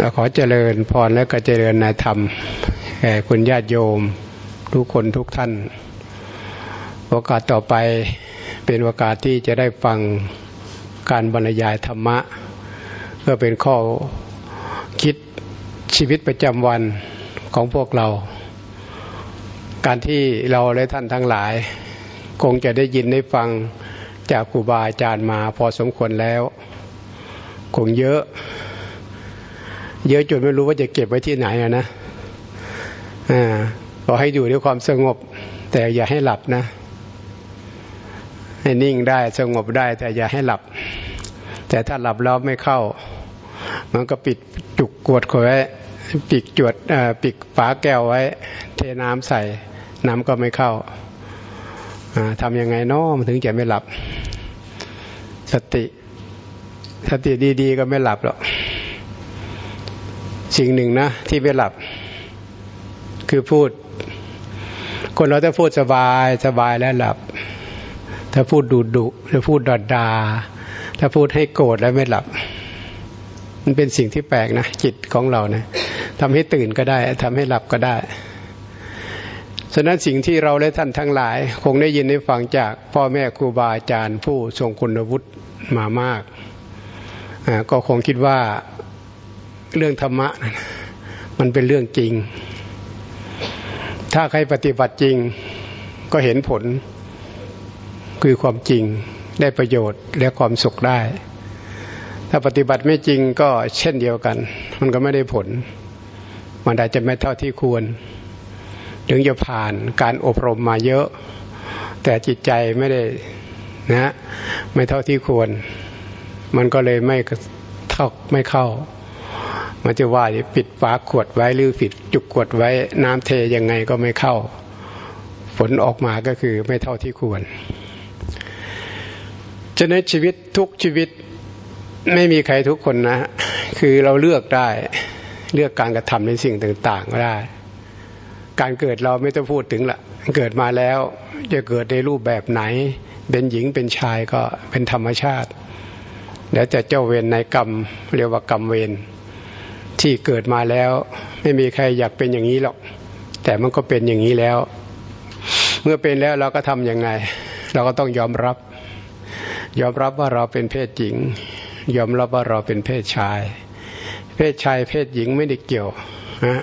เราขอเจริญพรและก็เจริญในธรรมแก่คุณญาติโยม ทุกคนทุกท่าน โอกาสต่อไปเป็นโอกาสที่จะได้ฟังการบรรยายธรรมะ เพื่อเป็นข้อคิดชีวิตประจำวันของพวกเรา การที่เราและท่านทั้งหลาย คงจะได้ยินได้ฟังจากครูบาอาจารย์มาพอสมควรแล้ว คงเยอะ เยอะจนไม่รู้ว่าจะเก็บไว้ที่ไหนอะนะอ่าขอให้อยู่ด้วยความสงบ แต่อย่าให้หลับนะ ให้นิ่งได้สงบได้ แต่อย่าให้หลับ แต่ถ้าหลับแล้วไม่เข้า มันก็ปิดจุกกวดไว้ปิดจวดปิดฝาแก้วไว้ เทน้ำใส่ น้ำก็ไม่เข้าทำยังไงนาะมันถึงจะไม่หลับ สติ สติดี ๆ ก็ไม่หลับหรอก สิ่งหนึ่งนะที่ไม่หลับ คือพูด คนเราถ้าพูดสบายสบายแล้วหลับ ถ้าพูดดุดุถ้าพูดดอดดา ถ้าพูดให้โกรธแล้วไม่หลับ มันเป็นสิ่งที่แปลกนะจิตของเรานะทำให้ตื่นก็ได้ทำให้หลับก็ได้ฉะนั้นสิ่งที่เราและท่านทั้งหลาย คงได้ยินได้ฟังจากพ่อแม่ครูบาอาจารย์ผู้ทรงคุณวุฒิมามาก ก็คงคิดว่า เรื่องธรรมะมันเป็นเรื่องจริง ถ้าใครปฏิบัติจริงก็เห็นผล คือความจริงได้ประโยชน์และความสุขได้ ถ้าปฏิบัติไม่จริงก็เช่นเดียวกัน มันก็ไม่ได้ผล มันอาจจะไม่เท่าที่ควร ถึงจะผ่านการอบรมมาเยอะ แต่จิตใจไม่ได้นะ ไม่เท่าที่ควร มันก็เลยไม่เท่าไม่เข้า มันจะว่าปิดฝาขวดไว้หรือปิดจุกขวดไว้น้ำเทยังไงก็ไม่เข้า ผลออกมาก็คือไม่เท่าที่ควรฉะนั้นชีวิตทุกชีวิตไม่มีใครทุกคนนะ คือเราเลือกได้เลือกการกระทำในสิ่งต่างๆก็ได้ การเกิดเราไม่ต้องพูดถึงละเกิดมาแล้ว จะเกิดในรูปแบบไหน เป็นหญิงเป็นชายก็เป็นธรรมชาติ แล้วจะเจ้าเวรในกรรมเรียกว่ากรรมเวร ที่เกิดมาแล้ว ไม่มีใครอยากเป็นอย่างนี้หรอก แต่มันก็เป็นอย่างนี้แล้ว เมื่อเป็นแล้วเราก็ทำยังไง เราก็ต้องยอมรับ ยอมรับว่าเราเป็นเพศหญิง ยอมรับว่าเราเป็นเพศชาย เพศชายเพศหญิงไม่ได้เกี่ยวนะ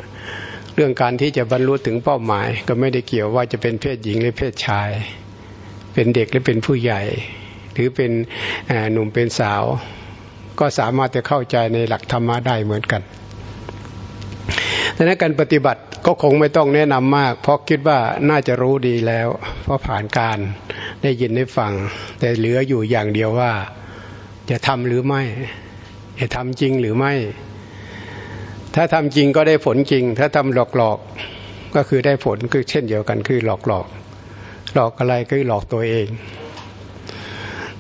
เรื่องการที่จะบรรลุถึงเป้าหมาย ก็ไม่ได้เกี่ยวว่าจะเป็นเพศหญิงหรือเพศชาย เป็นเด็กหรือเป็นผู้ใหญ่ หรือเป็นหนุ่มเป็นสาว ก็สามารถจะเข้าใจในหลักธรรมะได้เหมือนกันดังนั้นการปฏิบัติก็คงไม่ต้องแนะนำมาก เพราะคิดว่าน่าจะรู้ดีแล้ว เพราะผ่านการได้ยินได้ฟัง แต่เหลืออยู่อย่างเดียวว่า จะทำหรือไม่ จะทำจริงหรือไม่ ถ้าทำจริงก็ได้ผลจริง ถ้าทำหลอกหลอกก็คือได้ผลคือเช่นเดียวกันคือหลอกหลอกหลอกอะไรก็หลอกตัวเอง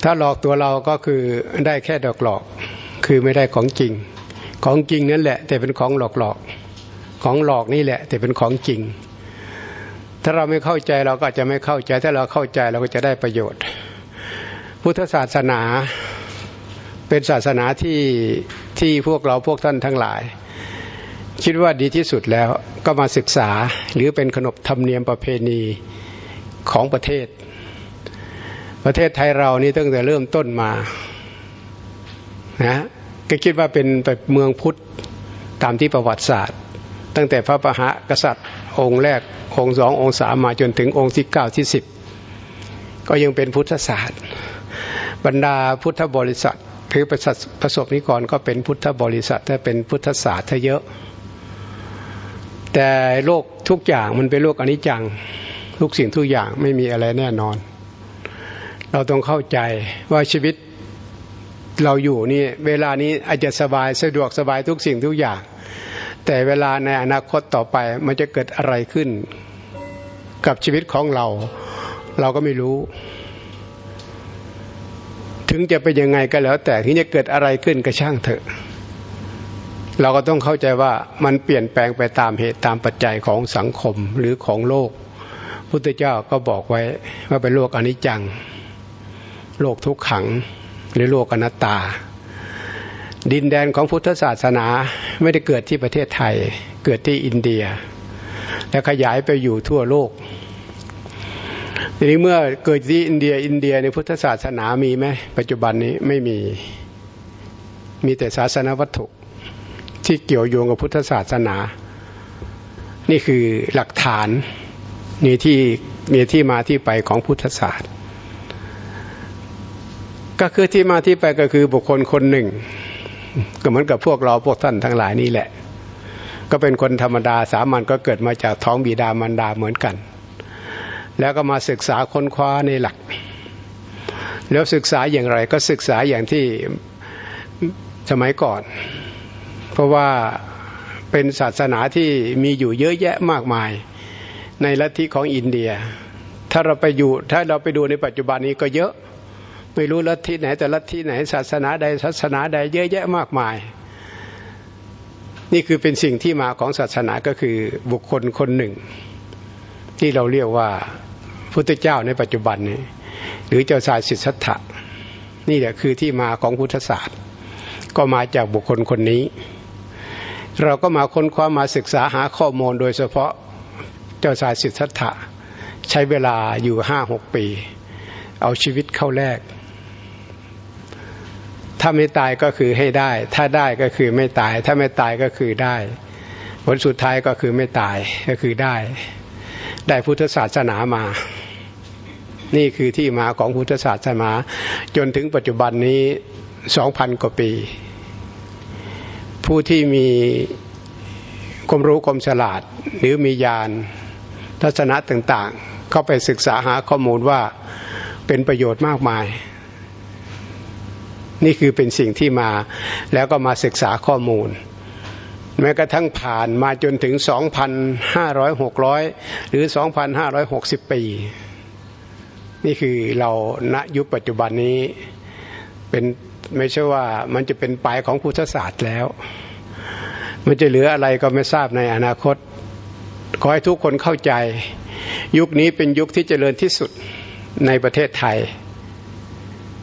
ถ้าหลอกตัวเราก็คือได้แค่ดอกหลอก คือไม่ได้ของจริง ของจริงนั่นแหละ แต่เป็นของหลอกหลอกของหลอกนี่แหละ แต่เป็นของจริง ถ้าเราไม่เข้าใจเราก็จะไม่เข้าใจ ถ้าเราเข้าใจเราก็จะได้ประโยชน์ พุทธศาสนาเป็นศาสนาที่ที่พวกเราพวกท่านทั้งหลาย คิดว่าดีที่สุดแล้วก็มาศึกษาหรือเป็นขนบธรรมเนียมประเพณีของประเทศ ประเทศไทยเรานี่ตั้งแต่เริ่มต้นมานะ ก็คิดว่าเป็นเมืองพุทธตามที่ประวัติศาสตร์ ตั้งแต่พระประหากษัตริย์ องค์แรกองค์สององค์สามมาจนถึงองค์ที่เก้าที่สิบก็ยังเป็นพุทธศาสตร์ บรรดาพุทธบริษัทคือประสบนิกรก็เป็นพุทธบริษัทถ้าเป็นพุทธศาสตร์ถ้าเยอะ แต่โลกทุกอย่างมันเป็นโลกอนิจจังทุกสิ่งทุกอย่างไม่มีอะไรแน่นอน เราต้องเข้าใจว่าชีวิต เราอยู่นี่เวลานี้อาจจะสบายสะดวกสบายทุกสิ่งทุกอย่าง แต่เวลาในอนาคตต่อไปมันจะเกิดอะไรขึ้น กับชีวิตของเรา เราก็ไม่รู้ ถึงจะเป็นยังไงก็แล้ว แต่ที่จะเกิดอะไรขึ้นก็ช่างเถอะ เราก็ต้องเข้าใจว่ามันเปลี่ยนแปลงไปตามเหตุตามปัจจัยของสังคมหรือของโลกพุทธเจ้าก็บอกไว้ว่าเป็นโลกอนิจจัง โลกทุกขัง หรือโลกอนัตตา ดินแดนของพุทธศาสนาไม่ได้เกิดที่ประเทศไทย เกิดที่อินเดีย และขยายไปอยู่ทั่วโลกทีนี้เมื่อเกิดที่อินเดียอินเดียในพุทธศาสนามีไหมปัจจุบันนี้ไม่มีมีแต่ศาสนาวัตถุที่เกี่ยวโยงกับพุทธศาสนา นี่คือหลักฐานมีที่มีที่มาที่ไปของพุทธศาสตร์ ก็คือที่มาที่ไปก็คือบุคคลคนหนึ่ง ก็เหมือนกับพวกเราพวกท่านทั้งหลายนี่แหละ ก็เป็นคนธรรมดาสามัญก็เกิดมาจากท้องบิดามารดาเหมือนกัน แล้วก็มาศึกษาค้นคว้าในหลัก แล้วศึกษาอย่างไรก็ศึกษาอย่างที่สมัยก่อน เพราะว่าเป็นศาสนาที่มีอยู่เยอะแยะมากมายในลัทธิของอินเดีย ถ้าเราไปอยู่ถ้าเราไปดูในปัจจุบันนี้ก็เยอะ ไม่รู้ลัทธิไหนแต่ลัทธิไหนศาสนาใดศาสนาใดเยอะแยะมากมาย นี่คือเป็นสิ่งที่มาของศาสนาก็คือบุคคลคนหนึ่ง ที่เราเรียกว่าพุทธเจ้าในปัจจุบันนี้หรือเจ้าชายสิทธัตถะนี่แหละคือที่มาของพุทธศาสตร์ ก็มาจากบุคคลคนนี้ เราก็มาค้นคว้ามาศึกษาหาข้อมูลโดยเฉพาะเจ้าชายสิทธัตถะใช้เวลาอยู่ห้าหกปี เอาชีวิตเข้าแลก ถ้าไม่ตายก็คือให้ได้ ถ้าได้ก็คือไม่ตาย ถ้าไม่ตายก็คือได้ ผลสุดท้ายก็คือไม่ตายก็คือได้ ได้พุทธศาสนามา นี่คือที่มาของพุทธศาสนา จนถึงปัจจุบันนี้สองพันกว่าปี ผู้ที่มีความรู้ความฉลาด หรือมีญาณทัศนะต่างๆ เข้าไปศึกษาหาข้อมูลว่าเป็นประโยชน์มากมาย นี่คือเป็นสิ่งที่มา แล้วก็มาศึกษาข้อมูล แม้กระทั่งผ่านมาจนถึง 2,500 600 หรือ 2,560 ปี นี่คือเราณยุคปัจจุบันนี้เป็นไม่ใช่ว่ามันจะเป็นปลายของพุทธศาสตร์แล้ว มันจะเหลืออะไรก็ไม่ทราบในอนาคต ขอให้ทุกคนเข้าใจ ยุคนี้เป็นยุคที่เจริญที่สุดในประเทศไทย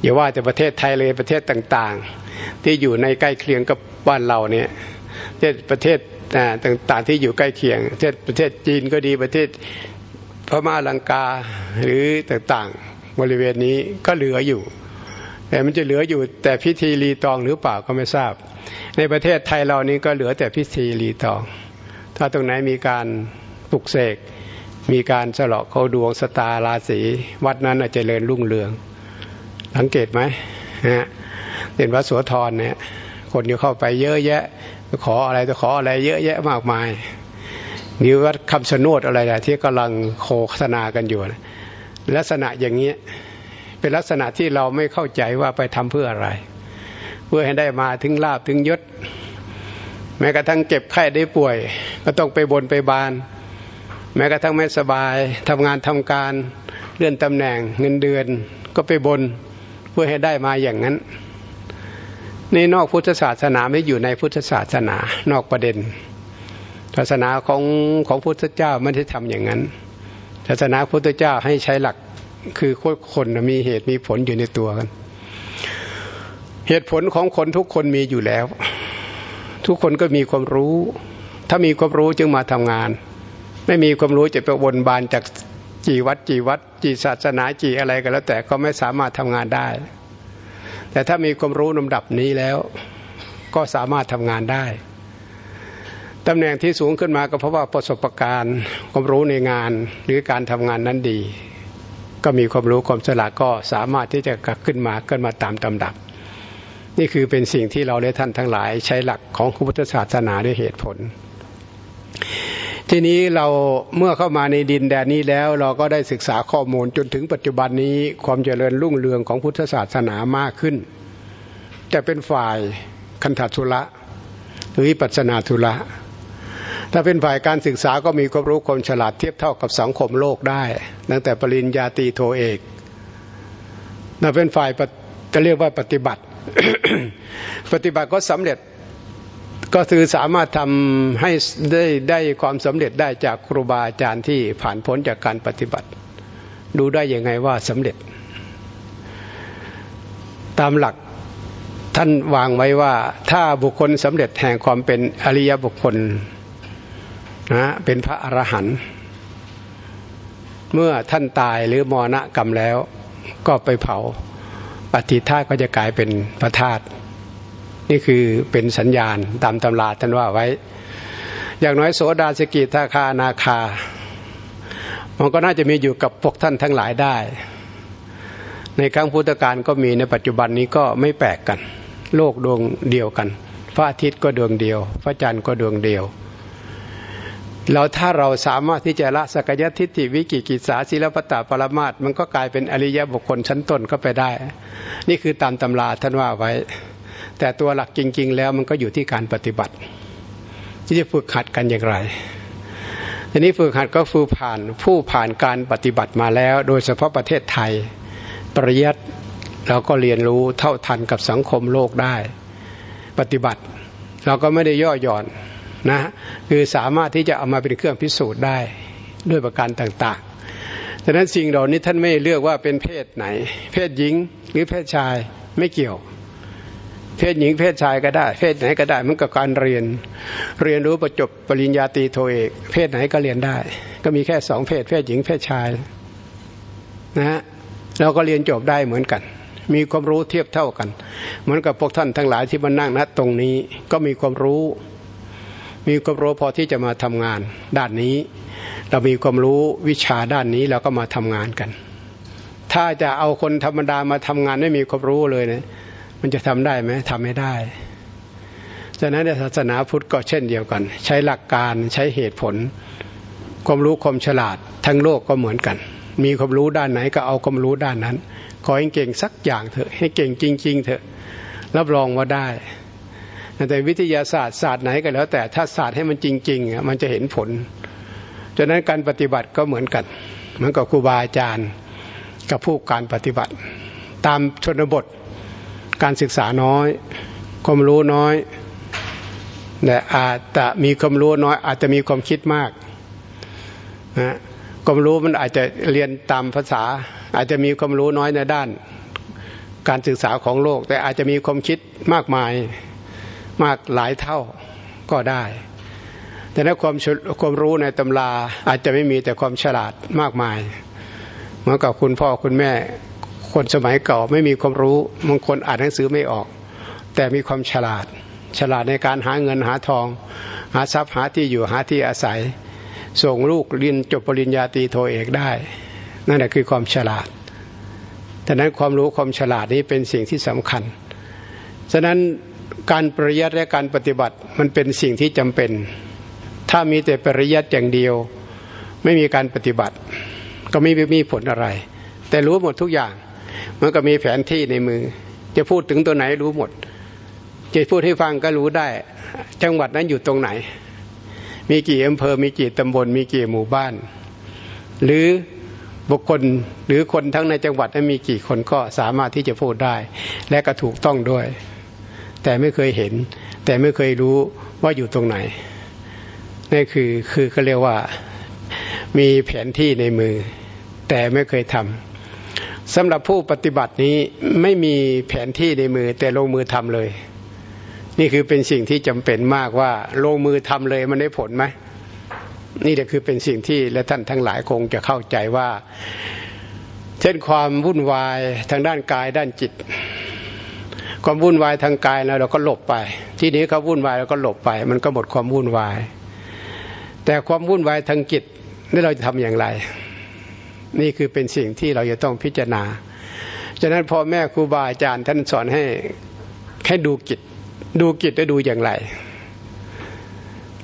อย่าว่าแต่ประเทศไทยเลยประเทศต่างๆ ที่อยู่ในใกล้เคียงกับบ้านเราเนี่ยประเทศต่างๆที่อยู่ใกล้เคียงเช่นประเทศจีนก็ดีประเทศพม่าลังกาหรือต่างๆบริเวณนี้ก็เหลืออยู่ แต่มันจะเหลืออยู่แต่พิธีรีตองหรือเปล่าก็ไม่ทราบ ในประเทศไทยเรานี้ก็เหลือแต่พิธีรีตอง ถ้าตรงไหนมีการปลุกเสกมีการสลาะเขาดวงสตาราศีวัดนั้นอาจจะเจริญรุ่งเรือง สังเกตไหมฮะเห็นวัดสวทรเนี่ย คนอยู่เข้าไปเยอะแยะ ขออะไรจะขออะไรเยอะแยะมากมายหรือว่าคำชะโนดอะไรนะที่กำลังโฆษณากันอยู่นะลักษณะอย่างนี้เป็นลักษณะที่เราไม่เข้าใจว่าไปทำเพื่ออะไร เพื่อให้ได้มาถึงลาบถึงยศ แม้กระทั่งเจ็บไข้ได้ป่วย ก็ต้องไปบนไปบาน แม้กระทั่งไม่สบายทำงานทำการเลื่อนตำแหน่งเงินเดือนก็ไปบน เพื่อให้ได้มาอย่างนั้นนี่นอกพุทธศาสนาไม่อยู่ในพุทธศาสนานอกประเด็น ศาสนาของของพุทธเจ้าไม่ได้ทำอย่างนั้น ศาสนาพุทธเจ้าให้ใช้หลักคือคนมีเหตุมีผลอยู่ในตัวกัน เหตุผลของคนทุกคนมีอยู่แล้ว ทุกคนก็มีความรู้ ถ้ามีความรู้จึงมาทำงาน ไม่มีความรู้จะไปวนบานจาก จีวัดจีวัดจีศาสนาจีอะไรก็แล้วแต่ก็ไม่สามารถทำงานได้ แต่ถ้ามีความรู้ลำดับนี้แล้ว ก็สามารถทำงานได้ตำแหน่งที่สูงขึ้นมาก็เพราะว่าประสบการณ์ความรู้ในงานหรือการทำงานนั้นดี ก็มีความรู้ความฉลาดก็สามารถที่จะกขึ้นมาขึ้นมาตามตำดับ นี่คือเป็นสิ่งที่เราและท่านทั้งหลายใช้หลักของพุทธศาสนาด้วยเหตุผล ทีนี้เราเมื่อเข้ามาในดินแดนนี้แล้วเราก็ได้ศึกษาข้อมูลจนถึงปัจจุบันนี้ความเจริญรุ่งเรืองของพุทธศาสนามากขึ้นจะเป็นฝ่ายคันธทุระหรือปัจนาทุระถ้าเป็นฝ่ายการศึกษาก็มีความรู้ความฉลาดเทียบเท่ากับสังคมโลกได้ตั้งแต่ปริญญาตรีโทเอกถ้าเป็นฝ่ายจะเรียกว่าปฏิบัติ ปฏิบัติก็สำเร็จ ก็คือสามารถทำให้ได้ได้ความสำเร็จได้จากครูบาอาจารย์ที่ผ่านพ้นจากการปฏิบัติ ดูได้ยังไงว่าสำเร็จ ตามหลักท่านวางไว้ว่าถ้าบุคคลสำเร็จแห่งความเป็นอริยบุคคลนะเป็นพระอรหันต์เมื่อท่านตายหรือมรณะกรรมแล้ว ก็ไปเผาปฏิธาก็จะกลายเป็นพระธาตุ นี่คือเป็นสัญญาณตามตำราท่านว่าไว้ อย่างน้อยโสดาสกิทาคานาคา มันก็น่าจะมีอยู่กับพวกท่านทั้งหลายได้ ในครั้งพุทธกาลก็มีในปัจจุบันนี้ก็ไม่แปลกกัน โลกดวงเดียวกันพระอาทิตย์ก็ดวงเดียว พระจันทร์ก็ดวงเดียวเราถ้าเราสามารถที่จะละสกยทิฏฐิวิกิกิจสาศิลปตาปรมาตมันก็กลายเป็นอริยบุคคลชั้นต้นก็ไปได้ นี่คือตามตำราท่านว่าไว้ แต่ตัวหลักจริง ๆ แล้วมันก็อยู่ที่การปฏิบัติที่จะฝึกหัดกันอย่างไรทีนี้ฝึกหัดก็ฟูผ่านผู้ผ่านการปฏิบัติมาแล้ว โดยเฉพาะประเทศไทย ปริยัติเราก็เรียนรู้เท่าทันกับสังคมโลกได้ ปฏิบัติ เราก็ไม่ได้ย่อหย่อนนะคือสามารถที่จะเอามาเป็นเครื่องพิสูจน์ได้ด้วยประการต่างๆดังนั้นสิ่งเหล่านี้ท่านไม่เลือกว่าเป็นเพศไหน เพศหญิงหรือเพศชายไม่เกี่ยว เพศหญิงเพศชายก็ได้ เพศไหนก็ได้มันกับการเรียน เรียนรู้ประจบปริญญาตรีโทเอก เพศไหนก็เรียนได้ ก็มีแค่สองเพศ เพศหญิงเพศชายนะฮะเราก็เรียนจบได้เหมือนกัน มีความรู้เทียบเท่ากัน เหมือนกับพวกท่านทั้งหลายที่มานั่งณตรงนี้ก็มีความรู้ มีความรู้พอที่จะมาทำงาน ด้านนี้ เรามีความรู้วิชาด้านนี้เราก็มาทำงานกัน ถ้าจะเอาคนธรรมดามาทำงานไม่มีความรู้เลยเนะี่ย มันจะทำได้ไหมทำไม่ได้ฉะนั้นในศาสนาพุทธก็เช่นเดียวกัน ใช้หลักการใช้เหตุผล ความรู้ความฉลาด ทั้งโลกก็เหมือนกัน มีความรู้ด้านไหนก็เอาความรู้ด้านนั้น ขอให้เก่งสักอย่างเถอะ ให้เก่งจริง ๆ เถอะรับรองว่าได้แต่วิทยาศาสตร์ศาสตร์ไหนก็แล้ว แต่ถ้าศาสตร์ให้มันจริงๆมันจะเห็นผลฉะนั้นการปฏิบัติก็เหมือนกันเหมือนกับครูบาอาจารย์กับผู้การปฏิบัติ ตามชนบท การศึกษาน้อย ความรู้น้อยแต่อาจจะมีความรู้น้อย อาจจะมีความคิดมากนะความรู้มันอาจจะเรียนตามภาษา อาจจะมีความรู้น้อยในด้าน การศึกษาของโลก แต่อาจจะมีความคิดมากมายมากหลายเท่าก็ได้ แต่ถ้าความความรู้ในตำราอาจจะไม่มีแต่ความฉลาดมากมายเหมือนกับคุณพ่อคุณแม่ คนสมัยเก่าไม่มีความรู้บางคนอ่านหนังสือไม่ออก แต่มีความฉลาด ฉลาดในการหาเงินหาทอง หาทรัพย์หาที่อยู่หาที่อาศัย ส่งลูกเรียนจบปริญญาตรีโทเอกได้ นั่นแหละคือความฉลาดดังนั้นความรู้ความฉลาดนี้เป็นสิ่งที่สำคัญฉะนั้นการปริยัติและการปฏิบัติมันเป็นสิ่งที่จำเป็น ถ้ามีแต่ปริยัติอย่างเดียว ไม่มีการปฏิบัติ ก็ไม่มีผลอะไร แต่รู้หมดทุกอย่าง มันก็มีแผนที่ในมือ จะพูดถึงตัวไหนรู้หมด จะพูดให้ฟังก็รู้ได้ จังหวัดนั้นอยู่ตรงไหน มีกี่อำเภอ มีกี่ตำบล มีกี่หมู่บ้าน หรือบุคคลหรือคนทั้งในจังหวัดนั้นมีกี่คนก็สามารถที่จะพูดได้ และก็ถูกต้องด้วย แต่ไม่เคยเห็น แต่ไม่เคยรู้ว่าอยู่ตรงไหนนี่คือคือเขาเรียกว่ามีแผนที่ในมือ แต่ไม่เคยทำ สำหรับผู้ปฏิบัตินี้ไม่มีแผนที่ในมือแต่ลงมือทำเลย นี่คือเป็นสิ่งที่จำเป็นมากว่าลงมือทำเลยมันได้ผลไหมนี่แหละคือเป็นสิ่งที่และท่านทั้งหลายคงจะเข้าใจว่า เช่นความวุ่นวายทางด้านกายด้านจิต ความวุ่นวายทางกายแล้วเราก็หลบไป ที่นี้เขาวุ่นวายเราก็หลบไป มันก็หมดความวุ่นวาย แต่ความวุ่นวายทางจิตนี่เราจะทำอย่างไร นี่คือเป็นสิ่งที่เราจะต้องพิจารณาฉะนั้นพ่อแม่ครูบาอาจารย์ท่านสอนให้แค่ดูจิตดูจิตแล้วดูอย่างไร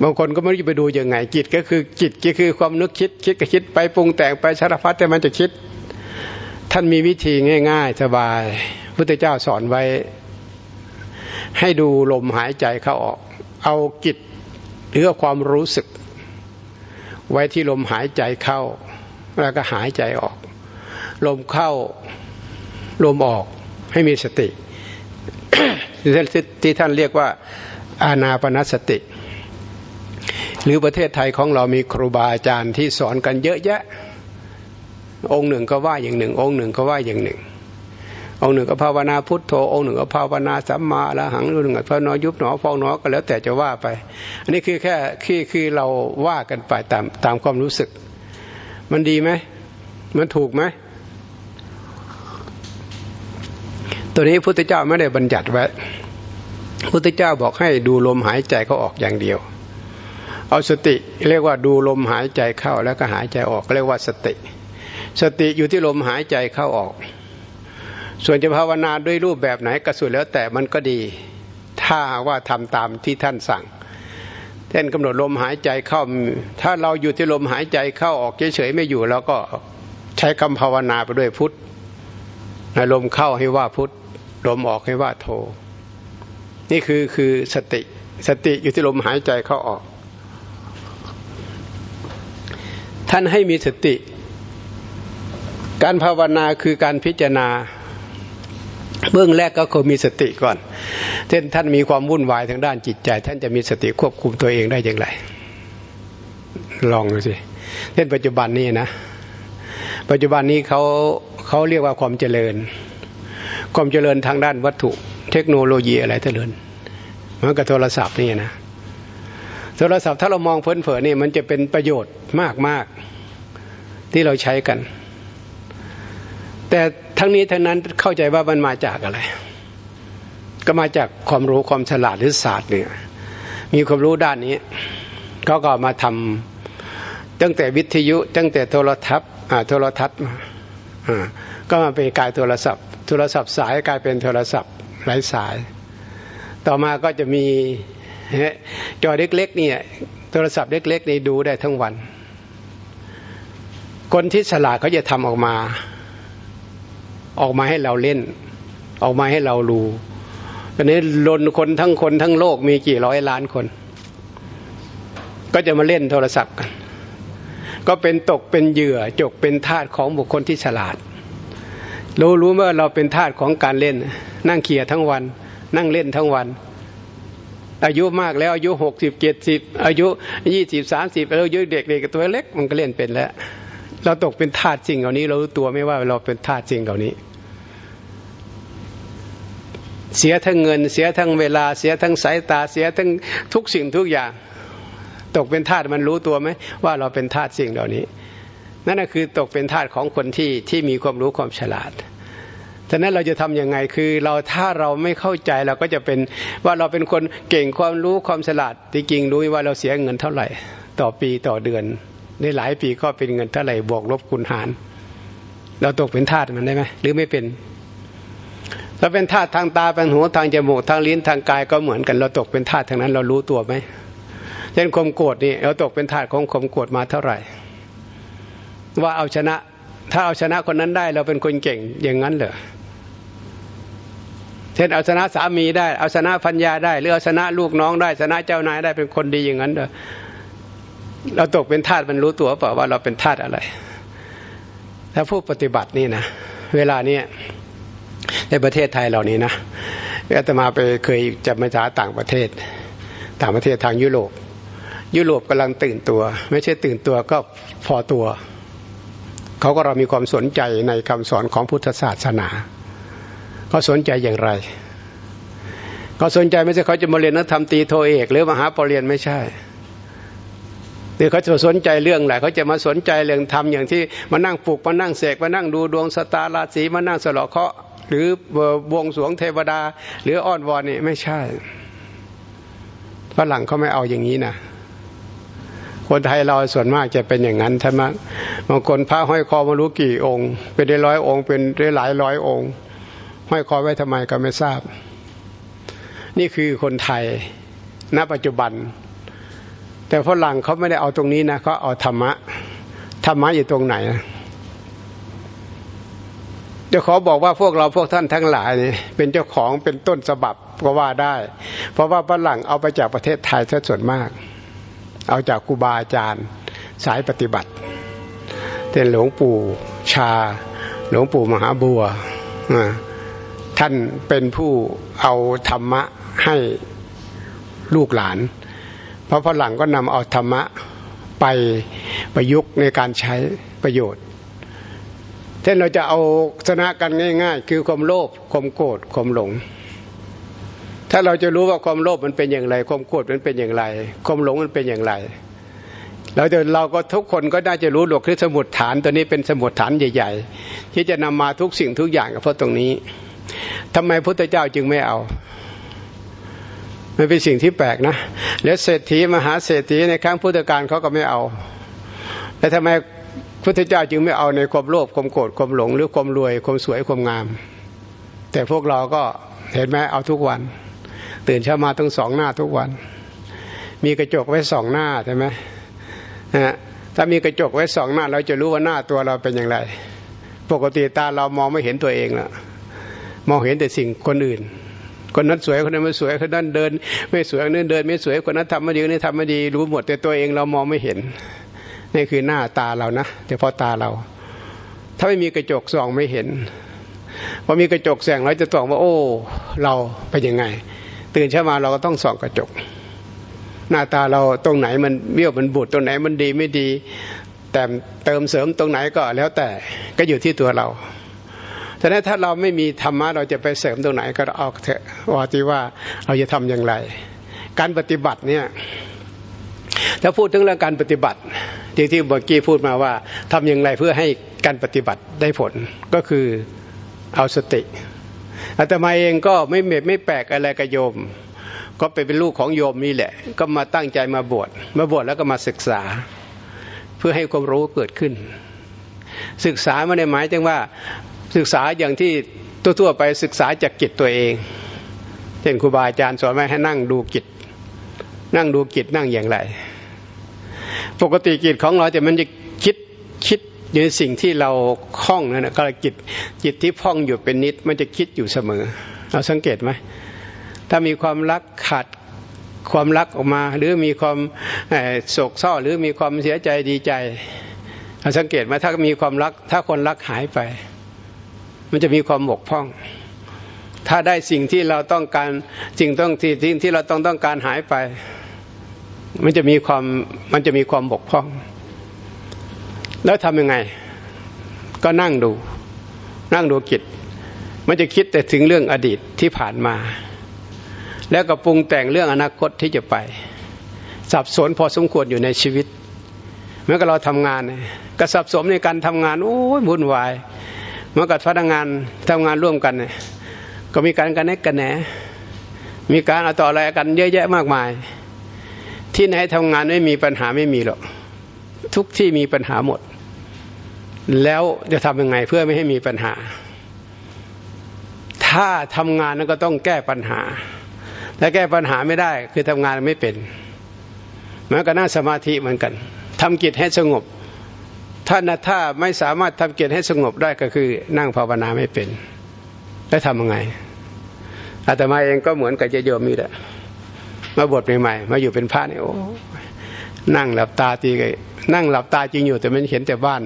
บางคนก็ไม่รู้จะไปดูยังไงจิตก็คือจิตก็คือความนึกคิด คิดก็คิดไปปรุงแต่งไปสารพัดแต่มันจะคิด ท่านมีวิธีง่าย ๆ สบายพุทธเจ้าสอนไว้ ให้ดูลมหายใจเข้าออก เอาจิตหรือความรู้สึก ไว้ที่ลมหายใจเข้า แล้วก็หายใจออก ลมเข้าลมออกให้มีสติที่ท่านเรียกว่าอานาปนสติ หรือประเทศไทยของเรามีครูบาอาจารย์ที่สอนกันเยอะแยะ องค์หนึ่งก็ว่าอย่างหนึ่ง องค์หนึ่งก็ว่าอย่างหนึ่ง องค์หนึ่งก็ภาวนาพุทโธองค์หนึ่งก็ภาวนาสัมมาละหังองค์หนึ่งก็ภาวนายุบหนอฟองหนอก็แล้วแต่จะว่าไป อันนี้คือแค่คือคือเราว่ากันไปตามตามความรู้สึก มันดีไหม มันถูกไหม ตัวนี้พุทธเจ้าไม่ได้บัญญัติไว้ พุทธเจ้าบอกให้ดูลมหายใจเขาออกอย่างเดียว เอาสติเรียกว่าดูลมหายใจเข้าแล้วก็หายใจออกเรียกว่าสติ สติอยู่ที่ลมหายใจเข้าออก ส่วนจะภาวนาด้วยรูปแบบไหนก็สุดแล้วแต่มันก็ดี ถ้าว่าทำตามที่ท่านสั่ง เท่นกำหนดลมหายใจเข้า ถ้าเราอยู่ที่ลมหายใจเข้าออกเฉยๆไม่อยู่เราก็ใช้คำภาวนาไปด้วยพุทธลมเข้าให้ว่าพุทธลมออกให้ว่าโท นี่คือคือสติสติอยู่ที่ลมหายใจเข้าออก ท่านให้มีสติ การภาวนาคือการพิจารณา เบื้องแรกก็คือมีสติก่อน เช่นท่านมีความวุ่นวายทางด้านจิตใจ ท่านจะมีสติควบคุมตัวเองได้อย่างไร ลองดูสิ เช่นปัจจุบันนี้นะ ปัจจุบันนี้เขาเขาเรียกว่าความเจริญ ความเจริญทางด้านวัตถุ เทคโนโลยีอะไรเท่านั้นมันกับโทรศัพท์นี่นะ โทรศัพท์ถ้าเรามองเพลินๆนี่มันจะเป็นประโยชน์มากมากที่เราใช้กัน แต่ทั้งนี้ทั้งนั้นเข้าใจว่ามันมาจากอะไร ก็มาจากความรู้ความฉลาดหรือศาสตร์เนี่ย มีความรู้ด้านนี้เขาก็มาทำตั้งแต่วิทยุ ตั้งแต่โทรทัศน์โทรทัศน์ก็มาเป็นกายโทรศัพท์ โทรศัพท์สายกลายเป็นโทรศัพท์ไร้สาย ต่อมาก็จะมีจอเล็กๆเนี่ยโทรศัพท์เล็กๆนี่ดูได้ทั้งวัน คนที่ฉลาดเขาจะทำออกมา ออกมาให้เราเล่น ออกมาให้เรารู้ตอนนี้ลนคนทั้งคนทั้งโลกมีกี่ร้อยล้านคน ก็จะมาเล่นโทรศัพท์กัน ก็เป็นตกเป็นเหยื่อจกเป็นทาสของบุคคลที่ฉลาดรู้รู้ว่าเราเป็นทาสของการเล่น นั่งเขี่ยทั้งวัน นั่งเล่นทั้งวัน อายุมากแล้วอายุหกสิบเจ็ดสิบอายุยี่สิบสามสิบอายุเด็กเด็กตัวเล็กมันก็เล่นเป็นแล้ว เราตกเป็นทาสจริงเหล่านี้ เรารู้ตัวไม่ว่าเราเป็นทาสจริงเหล่านี้ เสียทั้งเงิน เสียทั้งเวลาเสียทั้งสายตาเสียทั้งทุกสิ่งทุกอย่าง ตกเป็นทาสมันรู้ตัวไหมว่าเราเป็นทาสสิ่งเหล่านี้ นั่นคือตกเป็นทาสของคนที่ที่มีความรู้ความฉลาดฉะนั้นเราจะทํำยังไงคือเราถ้าเราไม่เข้าใจเราก็จะเป็นว่าเราเป็นคนเก่งความรู้ความฉลาดจริงๆรู้ว่าเราเสียเงินเท่าไหร่ ต่อปีต่อเดือนในหลายปีก็เป็นเงินเท่าไหร่บวกลบคูณหาร เราตกเป็นทาสมันได้ไหมหรือไม่เป็น เราเป็นทาสทางตาเป็นหูทางจมูกทางลิ้นทางกายก็เหมือนกัน เราตกเป็นทาสทางนั้น เรารู้ตัวไหมเช่นความโกรธนี่เราตกเป็นทาสของความโกรธมาเท่าไหร่ ว่าเอาชนะ ถ้าเอาชนะคนนั้นได้ เราเป็นคนเก่งอย่างนั้นเหรอเช่นเอาชนะสามีได้ เอาชนะพัญญาได้หรือเอาชนะลูกน้องได้ชนะเจ้านายได้เป็นคนดีอย่างนั้นเหรอเราตกเป็นทาสมันรู้ตัวเปล่าว่าเราเป็นทาสอะไร ถ้าผู้ปฏิบัตินี่นะเวลาเนี้ย ในประเทศไทยเหล่านี้นะอาตมาไปเคยจะมาจาต่างประเทศ ต่างประเทศทางยุโรป ยุโรปกำลังตื่นตัว ไม่ใช่ตื่นตัวก็พอตัว เขาก็เรามีความสนใจในคำสอนของพุทธศาสนาเขาสนใจอย่างไรเขาสนใจไม่ใช่เขาจะมาเรียนนักธรรมตีโทเอกหรือมหาปรริญญาไม่ใช่หรือเขาจะสนใจเรื่องอะไรเขาจะมาสนใจเรื่องธรรมอย่างที่มานั่งปลูกมานั่งเสกมานั่งดูดวงสตาราศีมานั่งสลอเคาะ หรือบวงสวงเทวดา หรืออ้อนวอนนี่ไม่ใช่ฝรั่งเขาไม่เอาอย่างนี้นะคนไทยเราส่วนมากจะเป็นอย่างนั้นใช่ไหมบางคนพระห้อยคอมารู้กี่องค์ เป็นได้ร้อยองค์ เป็นได้หลายร้อยองค์ห้อยคอไว้ทำไมก็ไม่ทราบ นี่คือคนไทยณปัจจุบัน แต่ฝรั่งเขาไม่ได้เอาตรงนี้นะเขาเอาธรรมะธรรมะอยู่ตรงไหน จะขอบอกว่าพวกเราพวกท่านทั้งหลายนี่เป็นเจ้าของเป็นต้นฉบับก็ว่าได้ เพราะว่าฝรั่งเอาไปจากประเทศไทยซะส่วนมาก เอาจากครูบาอาจารย์สายปฏิบัติเป็นหลวงปู่ชา หลวงปู่มหาบัวท่านเป็นผู้เอาธรรมะให้ลูกหลาน เพราะฝรั่งก็นำเอาธรรมะไปประยุกต์ในการใช้ประโยชน์ ช่นเราจะเอาชนะกันง่าย ๆ คือความโลภความโกรธความหลง ถ้าเราจะรู้ว่าความโลภมันเป็นอย่างไร ความโกรธมันเป็นอย่างไร ความหลงมันเป็นอย่างไรเราจะเราก็ทุกคนก็น่าจะรู้หลวกคือสมุดฐานตัวนี้เป็นสมุดฐานใหญ่ ๆ ที่จะนำมาทุกสิ่งทุกอย่างกับเพราะตรงนี้ทำไมพุทธเจ้าจึงไม่เอามันเป็นสิ่งที่แปลกนะ แล้วเศรษฐีมหาเศรษฐีในครั้งพุทธกาลเขาก็ไม่เอา แล้วทำไม พุทธเจ้าจึงไม่เอาในความโลภความโกรธความหลง หรือความรวยความสวยความงาม แต่พวกเราก็เห็นไหมเอาทุกวัน ตื่นเช้ามาต้องสองหน้าทุกวัน มีกระจกไว้สองหน้าใช่ไหมนะถ้ามีกระจกไว้สองหน้า เราจะรู้ว่าหน้าตัวเราเป็นอย่างไร ปกติตาเรามองไม่เห็นตัวเองละมองเห็นแต่สิ่งคนอื่น คนนั้นสวยคนนั้นไม่สวยคนนั้นเดิน ไม่สวยคนนั้นเดิน ไม่สวยคนนั้นทำไม่ดีคนนี้ทำไม่ดีรู้หมดแต่ตัวเองเรามองไม่เห็น นี่คือหน้าตาเรานะเฉพาะตาเรา ถ้าไม่มีกระจกส่องไม่เห็นพอมีกระจกแสงเราจะส่องว่า โอ้ เราเป็นยังไง ตื่นเช้ามาเราก็ต้องส่องกระจก หน้าตาเราตรงไหนมันเบี้ยวมันบุดตรงไหนมันดีไม่ดี แต่เติมเสริมตรงไหนก็แล้วแต่ก็อยู่ที่ตัวเราแต่ถ้าเราไม่มีธรรมะเราจะไปเสริมตรงไหนก็เอาเถอะว่าที่ว่าเราจะทำอย่างไร การปฏิบัติเนี่ยถ้าพูดถึงเรื่องการปฏิบัติ ที่ที่เมื่อกี้พูดมาว่าทำอย่างไรเพื่อให้การปฏิบัติได้ผลก็คือเอาสติอาตมาเองก็ไม่เม็ดไม่แปลกอะไรกับโยม ก็ไปเป็นลูกของโยมนี่แหละ ก็มาตั้งใจมาบวชมาบวชแล้วก็มาศึกษา เพื่อให้ความรู้เกิดขึ้น ศึกษาไม่ได้หมายถึงว่าศึกษาอย่างที่ทั่วๆไปศึกษาจากจิตตัวเองเช่นครูบาอาจารย์สอนไว้ให้นั่งดูจิตนั่งดูจิตนั่งอย่างไร ปกติจิตของเราจะมันจะคิดคิดอยู่ในสิ่งที่เราคล้องนั่นนะก็จิตจิตที่พ่องอยู่เป็นนิด มันจะคิดอยู่เสมอ เราสังเกตไหมถ้ามีความรักขาดความรักออกมา หรือมีความโศกเศร้าหรือมีความเสียใจดีใจเราสังเกตไหมถ้ามีความรัก ถ้าคนรักหายไป มันจะมีความบกพร่อง ถ้าได้สิ่งที่เราต้องการสิ่งต้องที่สิ่งที่เราต้องต้องการหายไป มันจะมีความมันจะมีความบกพร่อง แล้วทำยังไง ก็นั่งดู นั่งดูจิต มันจะคิดแต่ถึงเรื่องอดีตที่ผ่านมา แล้วก็ปรุงแต่งเรื่องอนาคตที่จะไป สับสนพอสมควรอยู่ในชีวิตเมื่อเราทำงานก็สับสนในการทำงานโอ้ยวุ่นวายเมื่อกับพนักงานทำงานร่วมกันเนี่ยก็มีการกันแนกกันแหนมีการเอาต่ออะไรกันเยอะแยะมากมาย ที่ไหนทำงานไม่มีปัญหาไม่มีหรอกทุกที่มีปัญหาหมด แล้วจะทำยังไงเพื่อไม่ให้มีปัญหา ถ้าทำงานนั้นก็ต้องแก้ปัญหาถ้าแก้ปัญหาไม่ได้คือทำงานไม่เป็นเหมือนกับนั่งสมาธิเหมือนกันทำกิจให้สงบถ้าถ้าไม่สามารถทำกิจให้สงบได้ก็คือ นั่งภาวนาไม่เป็น แล้วทำยังไงอาตมาเองก็เหมือนกับเจโยมนี่แหละ มาบวชใหม่ๆมาอยู่เป็นพระเนี่ยโอ้นั่งหลับตาตีกันนั่งหลับตาจริงอยู่ แต่มันเห็นแต่บ้าน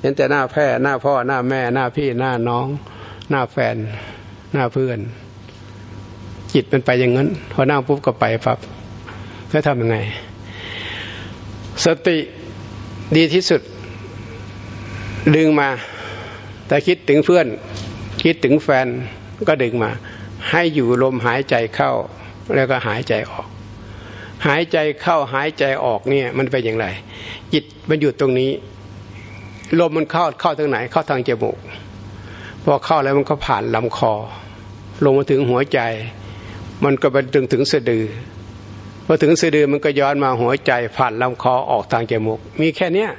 เห็นแต่หน้าแพ่หน้าพ่อหน้าแม่ หน้าพี่หน้าน้อง หน้าแฟน หน้าเพื่อน จิตมันไปอย่างนั้นพอนั่งปุ๊บก็ไปปั๊บแล้วทำยังไง สติดีที่สุด ดึงมา แต่คิดถึงเพื่อน คิดถึงแฟนก็ดึงมา ให้อยู่ลมหายใจเข้า แล้วก็หายใจออก หายใจเข้าหายใจออกเนี่ยมันเป็นอย่างไร จิตมันอยู่ตรงนี้ ลมมันเข้าเข้าทางไหน เข้าทางจมูก พอเข้าแล้วมันก็ผ่านลำคอ ลงมาถึงหัวใจ มันก็ไปถึงถึงสะดือพอถึงสะดือมันก็ย้อนมาหัวใจผ่านลำคอออกทางจมูก มีแค่เนี้ย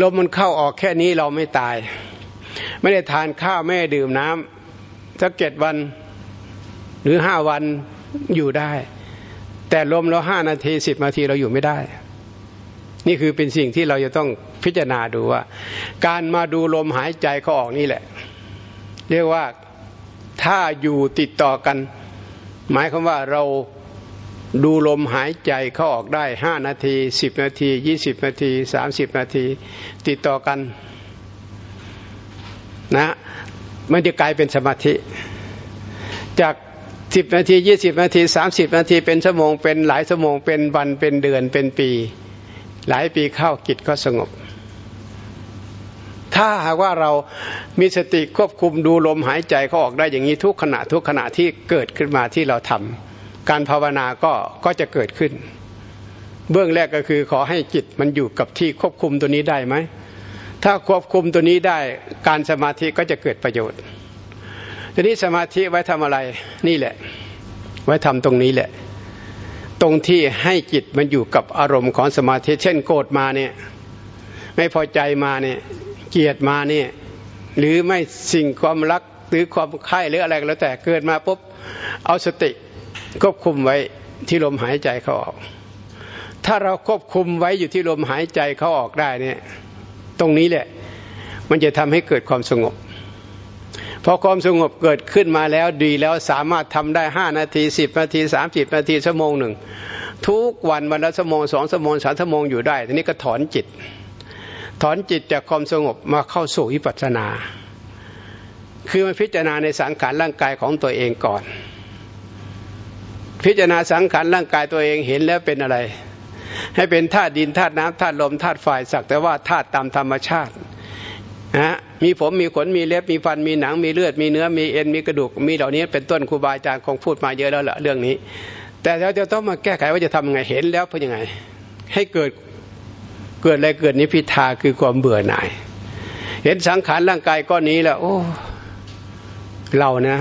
ลมมันเข้าออกแค่นี้เราไม่ตาย ไม่ได้ทานข้าวไม่ได้ดื่มน้ำสักเจ็ดวันหรือห้าวัน อยู่ได้ แต่ลมเราห้านาทีสิบนาทีเราอยู่ไม่ได้ นี่คือเป็นสิ่งที่เราจะต้องพิจารณาดูว่า การมาดูลมหายใจเขาออกนี่แหละ เรียกว่าถ้าอยู่ติดต่อกัน หมายความว่าเราดูลมหายใจเขาออกได้ห้านาทีสิบนาทียี่สิบนาทีสามสิบนาที ติดต่อกันนะมันจะกลายเป็นสมาธิ จาก สิบนาทียี่สิบนาทีสามสิบนาทีเป็นชั่วโมงเป็นหลายชั่วโมงเป็นวันเป็นเดือนเป็นปี หลายปีเข้ากิจก็สงบ ถ้าหากว่าเรามีสติควบคุมดูลมหายใจเขาออกได้อย่างนี้ทุกขณะทุกขณะที่เกิดขึ้นมาที่เราทำการภาวนาก็ก็จะเกิดขึ้น เบื้องแรกก็คือขอให้จิตมันอยู่กับที่ควบคุมตัวนี้ได้ไหมถ้าควบคุมตัวนี้ได้การสมาธิก็จะเกิดประโยชน์ ทีนี้สมาธิไว้ทำอะไร นี่แหละ ไว้ทำตรงนี้แหละ ตรงที่ให้จิตมันอยู่กับอารมณ์ของสมาธิ เช่นโกรธมาเนี่ยไม่พอใจมาเนี่ยเกลียดมาเนี่ยหรือไม่สิ่งความรักหรือความใคร่หรืออะไรก็แล้วแต่เกิดมาปุ๊บเอาสติควบคุมไว้ที่ลมหายใจเขาออก ถ้าเราควบคุมไว้อยู่ที่ลมหายใจเขาออกได้เนี่ย ตรงนี้แหละ มันจะทำให้เกิดความสงบ อความสงบเกิดขึ้นมาแล้วดีแล้วสามารถทำได้ห้านาทีสิบนาทีสามสิบนาทีชั่วโมงหนึ่งทุกวันวันละชั่วโมงสองชั่วโมงสามชั่วโมงอยู่ได้ทีนี้ก็ถอนจิต ถอนจิตจากความสงบมาเข้าสู่วิปัสสนา คือมาพิจารณาในสังขารร่างกายของตัวเองก่อน พิจารณาสังขารร่างกายตัวเองเห็นแล้วเป็นอะไร ให้เป็นธาตุดินธาตุน้ำธาตุลมธาตุไฟสักแต่ว่าธาตุตามธรรมชาตินะ มีผมมีขนมีเล็บมีฟันมีหนังมีเลือดมีเนื้อมีเอ็นมีกระดูกมีเหล่านี้เป็นต้นครูบาอาจารย์คงพูดมาเยอะแล้วละเรื่องนี้ แต่เราจะต้องมาแก้ไขว่าจะทำยังไงเห็นแล้วเป็นยังไง ให้เกิดเกิดอะไรเกิดนิพิทาคือความเบื่อหน่าย เห็นสังขารร่างกายก้อนนี้แล้ว โอ้เรานะ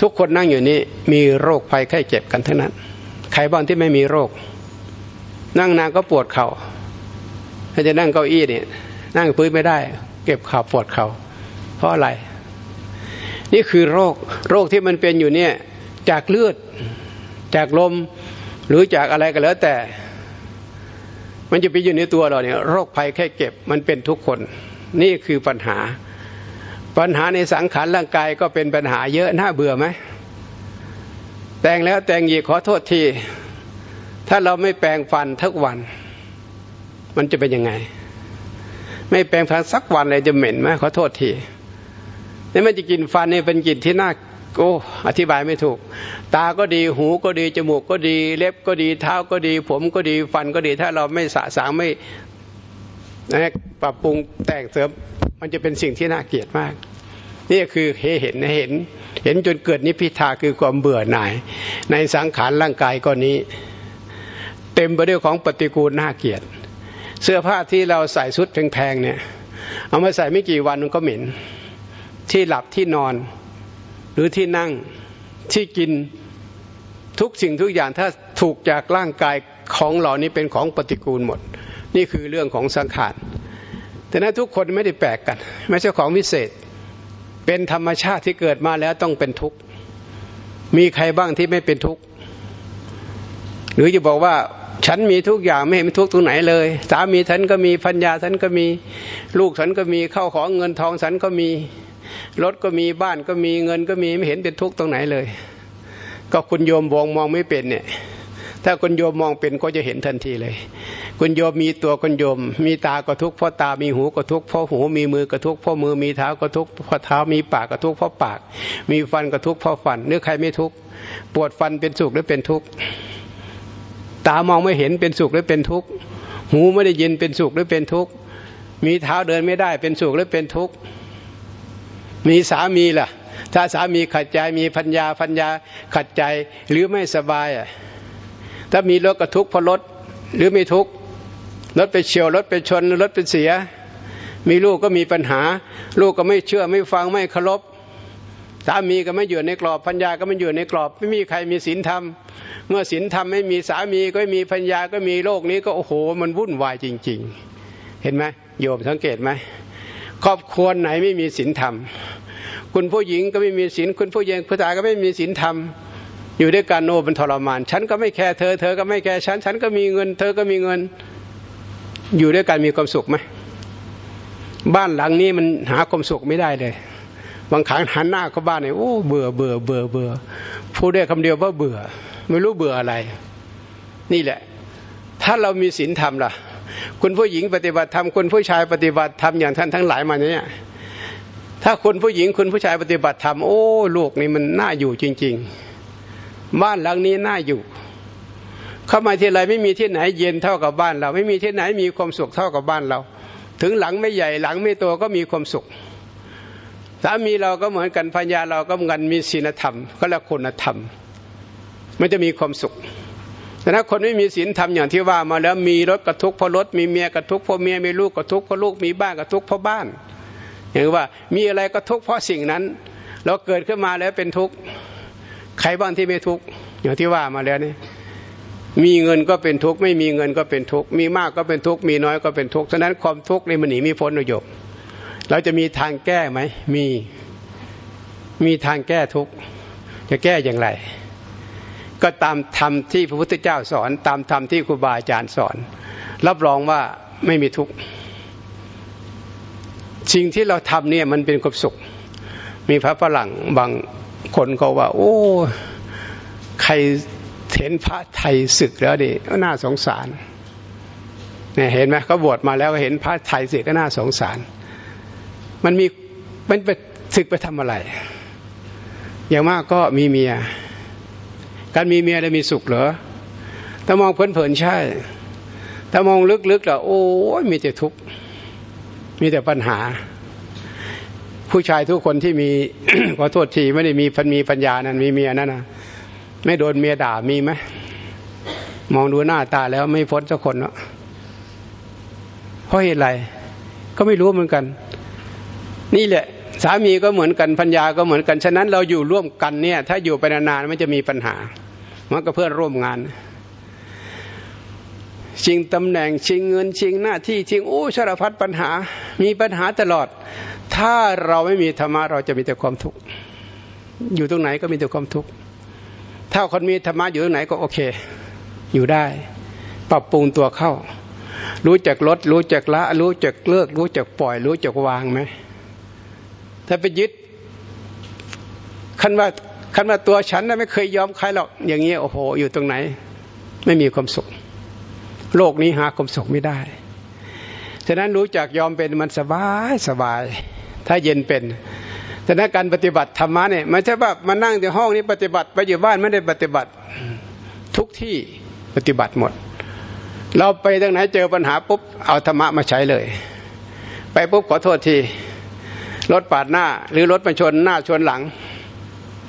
ทุกคนนั่งอยู่นี้มีโรคภัยไข้เจ็บกันทั้งนั้นใครบ้างที่ไม่มีโรค นั่งนานก็ปวดเขา่าถ้าจะนั่งเก้าอี้เนี่ยนั่งพื้นไม่ได้ เก็บข่าวปวดเขาเพราะอะไร นี่คือโรคโรคที่มันเป็นอยู่เนี่ยจากเลือด จากลมหรือจากอะไรก็แล้วแต่ มันจะไปอยู่ในตัวเราเนี่ยโรคภัยแค่เก็บมันเป็นทุกคน นี่คือปัญหา ปัญหาในสังขารร่างกายก็เป็นปัญหาเยอะน่าเบื่อไหมแต่งแล้วแต่งอีกขอโทษทีถ้าเราไม่แปลงฟันทุกวัน มันจะเป็นยังไง ไม่แปรงฟันสักวันเลยจะเหม็นไหมขอโทษทีนี่มันจะกินฟันนี่เป็นกลิ่นที่น่าโอ้อธิบายไม่ถูก ตาก็ดีหูก็ดีจมูกก็ดี เล็บก็ดีเท้าก็ดี ผมก็ดีฟันก็ดี ถ้าเราไม่สะสางไม่นะปรับปรุงแต่งเสริมมันจะเป็นสิ่งที่น่าเกลียดมาก นี่คือเห็นเห็น เห็นจนเกิดนิพิทาคือความเบื่อหน่าย ในสังขารร่างกายก็นี้ เต็มไปด้วยของปฏิกูลน่าเกลียด เสื้อผ้าที่เราใส่ชุดแพงๆเนี่ย เอามาใส่ไม่กี่วันมันก็เหม็น ที่หลับที่นอน หรือที่นั่งที่กินทุกสิ่งทุกอย่างถ้าถูกจากร่างกายของเหล่านี้เป็นของปฏิกูลหมด นี่คือเรื่องของสังขารแต่นั้นทุกคนไม่ได้แปลกกัน ไม่ใช่ของวิเศษ เป็นธรรมชาติที่เกิดมาแล้วต้องเป็นทุกข์มีใครบ้างที่ไม่เป็นทุกข์หรือจะบอกว่า ฉันมีทุกอย่างไม่เห็นทุกตรงไหนเลย สามีฉันก็มีพัญญาฉันก็มีลูกฉันก็มีเข้าของเงินทองฉันก็มีรถก็มีบ้านก็มีเงินก็มีไม่เห็นเป็นทุกตรงไหนเลย ก็คุณโยมวงมองไม่เป็นเนี่ย ถ้าคุณโยมมองเป็นก็จะเห็นทันทีเลย คุณโยมมีตัวคุณโยม มีตาก็ทุกเพราะตามีหูก็ทุกเพราะหูมีมือก็ทุกเพราะมือมีเท้าก็ทุกเพราะเท้ามีปากก็ทุกเพราะปาก มีฟันก็ทุกเพราะฟันเนื้อใครไม่ทุกปวดฟันเป็นสุขหรือเป็นทุกข์ ตามองไม่เห็นเป็นสุขหรือเป็นทุกข์ หูไม่ได้ยินเป็นสุขหรือเป็นทุกข์ มีเท้าเดินไม่ได้เป็นสุขหรือเป็นทุกข์ มีสามีล่ะ ถ้าสามีขัดใจมีพัญญาพัญญาขัดใจหรือไม่สบายอะ ถ้ามีรถก็ทุกข์เพราะรถหรือไม่ทุกข์รถไปเฉียวรถไปชนรถไปเสีย มีลูกก็มีปัญหา ลูกก็ไม่เชื่อไม่ฟังไม่เคารพสามีก็ไม่อยู่ในกรอบพัญญาก็ไม่อยู่ในกรอบ ไม่มีใครมีศีลธรรม เมื่อศีลธรรมไม่มีสามีก็มีพัญญาก็มีโลกนี้ก็โอ้โห มันวุ่นวายจริง ๆ เห็นไหมโยมสังเกตไหมครอบครัวไหนไม่มีศีลธรรม คุณผู้หญิงก็ไม่มีศีลคุณผู้หญิงผู้ชายก็ไม่มีศีลธรรมอยู่ด้วยกันโนเป็นทรมาน ฉันก็ไม่แคร์เธอ เธอก็ไม่แคร์ฉัน ฉันก็มีเงิน เธอก็มีเงิน อยู่ด้วยกันมีความสุขไหมบ้านหลังนี้มันหาความสุขไม่ได้เลย บางครั้งหันหน้าเข้าบ้านเนี่ยโอ้เบื่อเบื่อเบื่อเบื่อพูดได้คำเดียวว่าเบื่อ ไม่รู้เบื่ออะไร นี่แหละ ถ้าเรามีศีลธรรมล่ะ คุณผู้หญิงปฏิบัติธรรมคุณผู้ชายปฏิบัติธรรมอย่างท่านทั้งหลายมาเนี่ยถ้าคุณผู้หญิงคุณผู้ชายปฏิบัติธรรมโอ้ลูกนี่มันน่าอยู่จริง ๆ บ้านหลังนี้น่าอยู่ เข้ามาที่ไรไม่มีที่ไหนเย็นเท่ากับบ้านเรา ไม่มีที่ไหนมีความสุขเท่ากับบ้านเรา ถึงหลังไม่ใหญ่หลังไม่โตก็มีความสุขสามีเราก็เหมือนกันพัญญาเราก็เหมือนกันมีศีลธรรมก็ละคุณธรรม มันจะมีความสุข แต่ถ้าคนไม่มีศีลธรรมอย่างที่ว่ามาแล้วมีรถกระทุกเพราะรถมีเมียกระทุกเพราะเมียมีลูกกระทุกเพราะลูกมีบ้านกระทุกเพราะบ้านอย่างว่ามีอะไรก็ทุกเพราะสิ่งนั้นเราเกิดขึ้นมาแล้วเป็นทุกข์ใครบ้างที่ไม่ทุกข์อย่างที่ว่ามาแล้วนี่มีเงินก็เป็นทุกข์ไม่มีเงินก็เป็นทุกข์มีมากก็เป็นทุกข์มีน้อยก็เป็นทุกข์ฉะนั้นความทุกข์นี่มันหนีไม่พ้นประโยชน์เราจะมีทางแก้ไหมมีมีทางแก้ทุกข์จะแก้อย่างไร ก็ตามธรรมที่พระพุทธเจ้าสอน ตามธรรมที่ครูบาอาจารย์สอน รับรองว่าไม่มีทุกข์สิ่งที่เราทำเนี่ยมันเป็นความสุข มีพระฝรั่งบางคนเขาว่า โอ้ ใครเห็นพระไทยศึกแล้วดิน่าสงสารเนี่ยเห็นไหมเขาบวชมาแล้วเห็นพระไทยศึกก็น่าสงสาร มันมีมันไปศึกไปทำอะไร อย่างมากก็มีเมีย การมีเมียได้มีสุขเหรอถ้ามองเพลินๆใช่ ถ้ามองลึกๆแล้วโอ้ยมีแต่ทุกข์ มีแต่ปัญหา ผู้ชายทุกคนที่มีขอโทษทีไม่ได้มีพันมีปัญญานั้นมีเมียนั่นนะไม่โดนเมียด่ามีไหมมองดูหน้าตาแล้วไม่พ้นสักคนเนาะเพราะเหตุไรก็ไม่รู้เหมือนกัน นี่แหละ สามีก็เหมือนกันพัญญาก็เหมือนกัน ฉะนั้นเราอยู่ร่วมกันเนี่ย ถ้าอยู่ไปนานๆมันจะมีปัญหา มันก็เพื่อนร่วมงาน ชิงตำแหน่งชิงเงินชิงหน้าที่ชิงโอ้สารพัดปัญหา มีปัญหาตลอด ถ้าเราไม่มีธรรมะเราจะมีแต่ความทุกข์อยู่ตรงไหนก็มีแต่ความทุกข์ถ้าคนมีธรรมะอยู่ตรงไหนก็โอเค อยู่ได้ ปรับปรุงตัวเข้า รู้จักลด รู้จักละ รู้จักเลิก รู้จักปล่อย รู้จักวางไหมถ้าไปยึดคันว่า คันว่าตัวฉันนะไม่เคยยอมใครหรอก อย่างเงี้ยโอ้โห อยู่ตรงไหน ไม่มีความสุข โลกนี้หาความสุขไม่ได้ ฉะนั้นรู้จักยอมเป็นมันสบายสบาย ถ้าเย็นเป็นฉะนั้นการปฏิบัติธรรมะเนี่ยมันใช่ว่ามานั่งในห้องนี้ปฏิบัติไปอยู่บ้านไม่ได้ปฏิบัติทุกที่ปฏิบัติหมด เราไปทางไหนเจอปัญหาปุ๊บเอาธรรมะมาใช้เลย ไปปุ๊บขอโทษทีรถปาดหน้า หรือรถมาชนหน้าชนหลัง